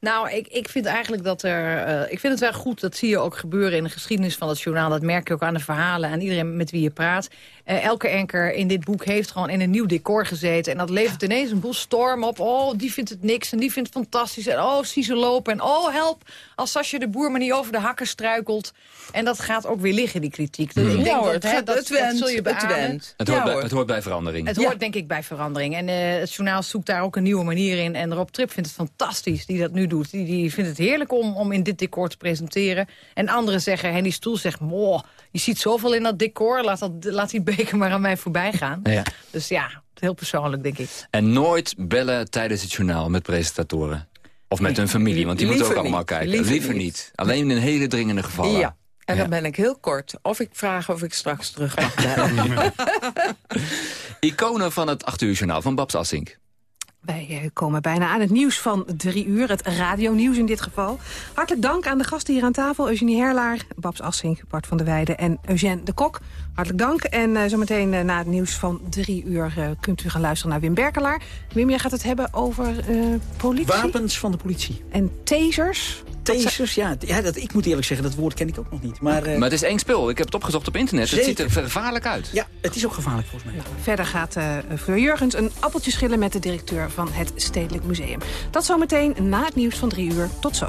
Nou, ik, ik vind eigenlijk dat er... Uh, ik vind het wel goed, dat zie je ook gebeuren in de geschiedenis van het journaal. Dat merk je ook aan de verhalen, aan iedereen met wie je praat. Uh, elke enker in dit boek heeft gewoon in een nieuw decor gezeten. En dat levert ineens een boel storm op. Oh, die vindt het niks en die vindt het fantastisch. En oh, zie ze lopen. En oh, help, als Sasje de Boer maar niet over de hakken struikelt. En dat gaat ook weer liggen, die kritiek. Dus ik denk ja, dat, het, dat, het, dat zul je beamen. Het, het, hoort bij, het hoort bij verandering. Het hoort denk ik bij verandering. En uh, het journaal zoekt daar ook een nieuwe manier in. En Rob Trip vindt het fantastisch, die dat nu doet. Die, die vindt het heerlijk om, om in dit decor te presenteren. En anderen zeggen, Henny Stoel zegt... Moh, je ziet zoveel in dat decor, laat, dat, laat die maar aan mij voorbij gaan. Ja. Dus ja, heel persoonlijk, denk ik. En nooit bellen tijdens het journaal met presentatoren. Of met hun familie, want die moeten ook allemaal kijken. Liever, Liever niet. Alleen in hele dringende gevallen. Ja. En dan ben ik heel kort. Of ik vraag of ik straks terug mag bellen. Iconen van het 8 uur journaal van Babs Assink. Wij eh, komen bijna aan het nieuws van drie uur, het radionieuws in dit geval. Hartelijk dank aan de gasten hier aan tafel. Eugenie Herlaar, Babs Assink, Bart van der Weijden en Eugène de Kok. Hartelijk dank. En uh, zometeen uh, na het nieuws van drie uur uh, kunt u gaan luisteren naar Wim Berkelaar. Wim, jij gaat het hebben over politie? Wapens van de politie. En tasers? Tasers, ja. ja dat, ik moet eerlijk zeggen, dat woord ken ik ook nog niet. Maar, maar het is eng spul. Ik heb het opgezocht op internet. Zeker. Het ziet er gevaarlijk uit. Ja, het is ook gevaarlijk volgens mij. verder gaat uh, Fleur Jurgens een appeltje schillen met de directeur van het Stedelijk Museum. Dat zometeen na het nieuws van drie uur. Tot zo.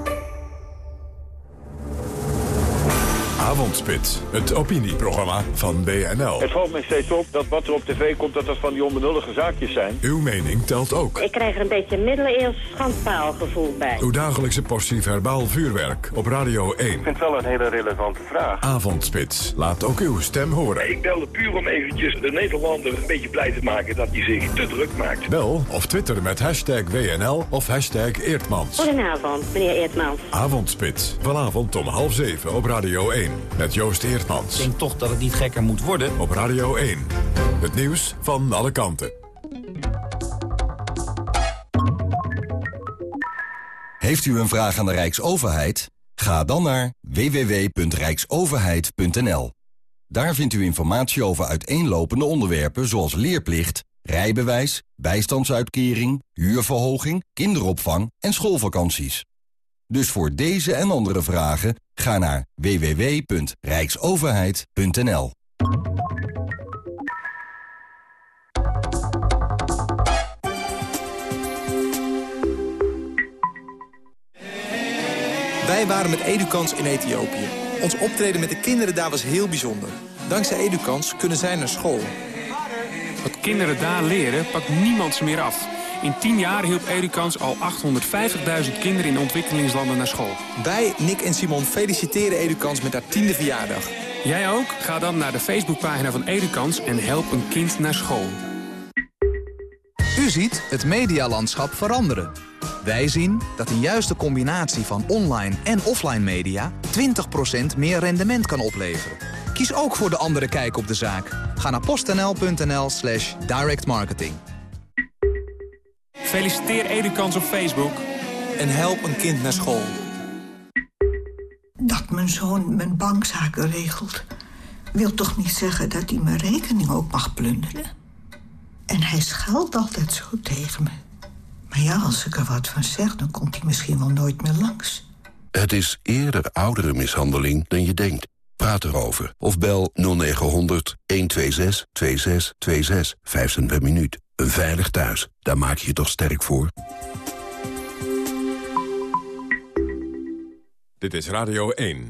Avondspits, het opinieprogramma van BNL. Het valt mij steeds op dat wat er op tv komt, dat dat van die onbenullige zaakjes zijn. Uw mening telt ook. Ik krijg er een beetje middeleeuws schandpaalgevoel bij. Uw dagelijkse portie verbaal vuurwerk op Radio 1. Ik vind het wel een hele relevante vraag. Avondspits, laat ook uw stem horen. Ik belde puur om eventjes de Nederlander een beetje blij te maken dat hij zich te druk maakt. Bel of twitter met hashtag WNL of hashtag Eertmans. Goedenavond, meneer Eertmans. Avondspits, vanavond om half zeven op Radio 1 met Joost Eertmans. Ik denk toch dat het niet gekker moet worden. Op Radio 1. Het nieuws van alle kanten. Heeft u een vraag aan de Rijksoverheid? Ga dan naar www.rijksoverheid.nl. Daar vindt u informatie over uiteenlopende onderwerpen zoals leerplicht, rijbewijs, bijstandsuitkering, huurverhoging, kinderopvang en schoolvakanties. Dus voor deze en andere vragen ga naar www.rijksoverheid.nl. Wij waren met Edukans in Ethiopië. Ons optreden met de kinderen daar was heel bijzonder. Dankzij Edukans kunnen zij naar school. Wat kinderen daar leren, pakt niemand meer af. In 10 jaar hielp Edukans al 850.000 kinderen in ontwikkelingslanden naar school. Wij, Nick en Simon, feliciteren Edukans met haar tiende verjaardag. Jij ook? Ga dan naar de Facebookpagina van Edukans en help een kind naar school. U ziet het medialandschap veranderen. Wij zien dat een juiste combinatie van online en offline media 20% meer rendement kan opleveren. Kies ook voor de andere kijk op de zaak. Ga naar postnl.nl slash directmarketing. Feliciteer Edukans op Facebook. En help een kind naar school. Dat mijn zoon mijn bankzaken regelt... wil toch niet zeggen dat hij mijn rekening ook mag plunderen? En hij scheldt altijd zo tegen me. Maar ja, als ik er wat van zeg, dan komt hij misschien wel nooit meer langs. Het is eerder oudere mishandeling dan je denkt. Praat erover of bel 0900 126 2626. 5 cent per minuut. Een veilig thuis, daar maak je je toch sterk voor? Dit is Radio 1.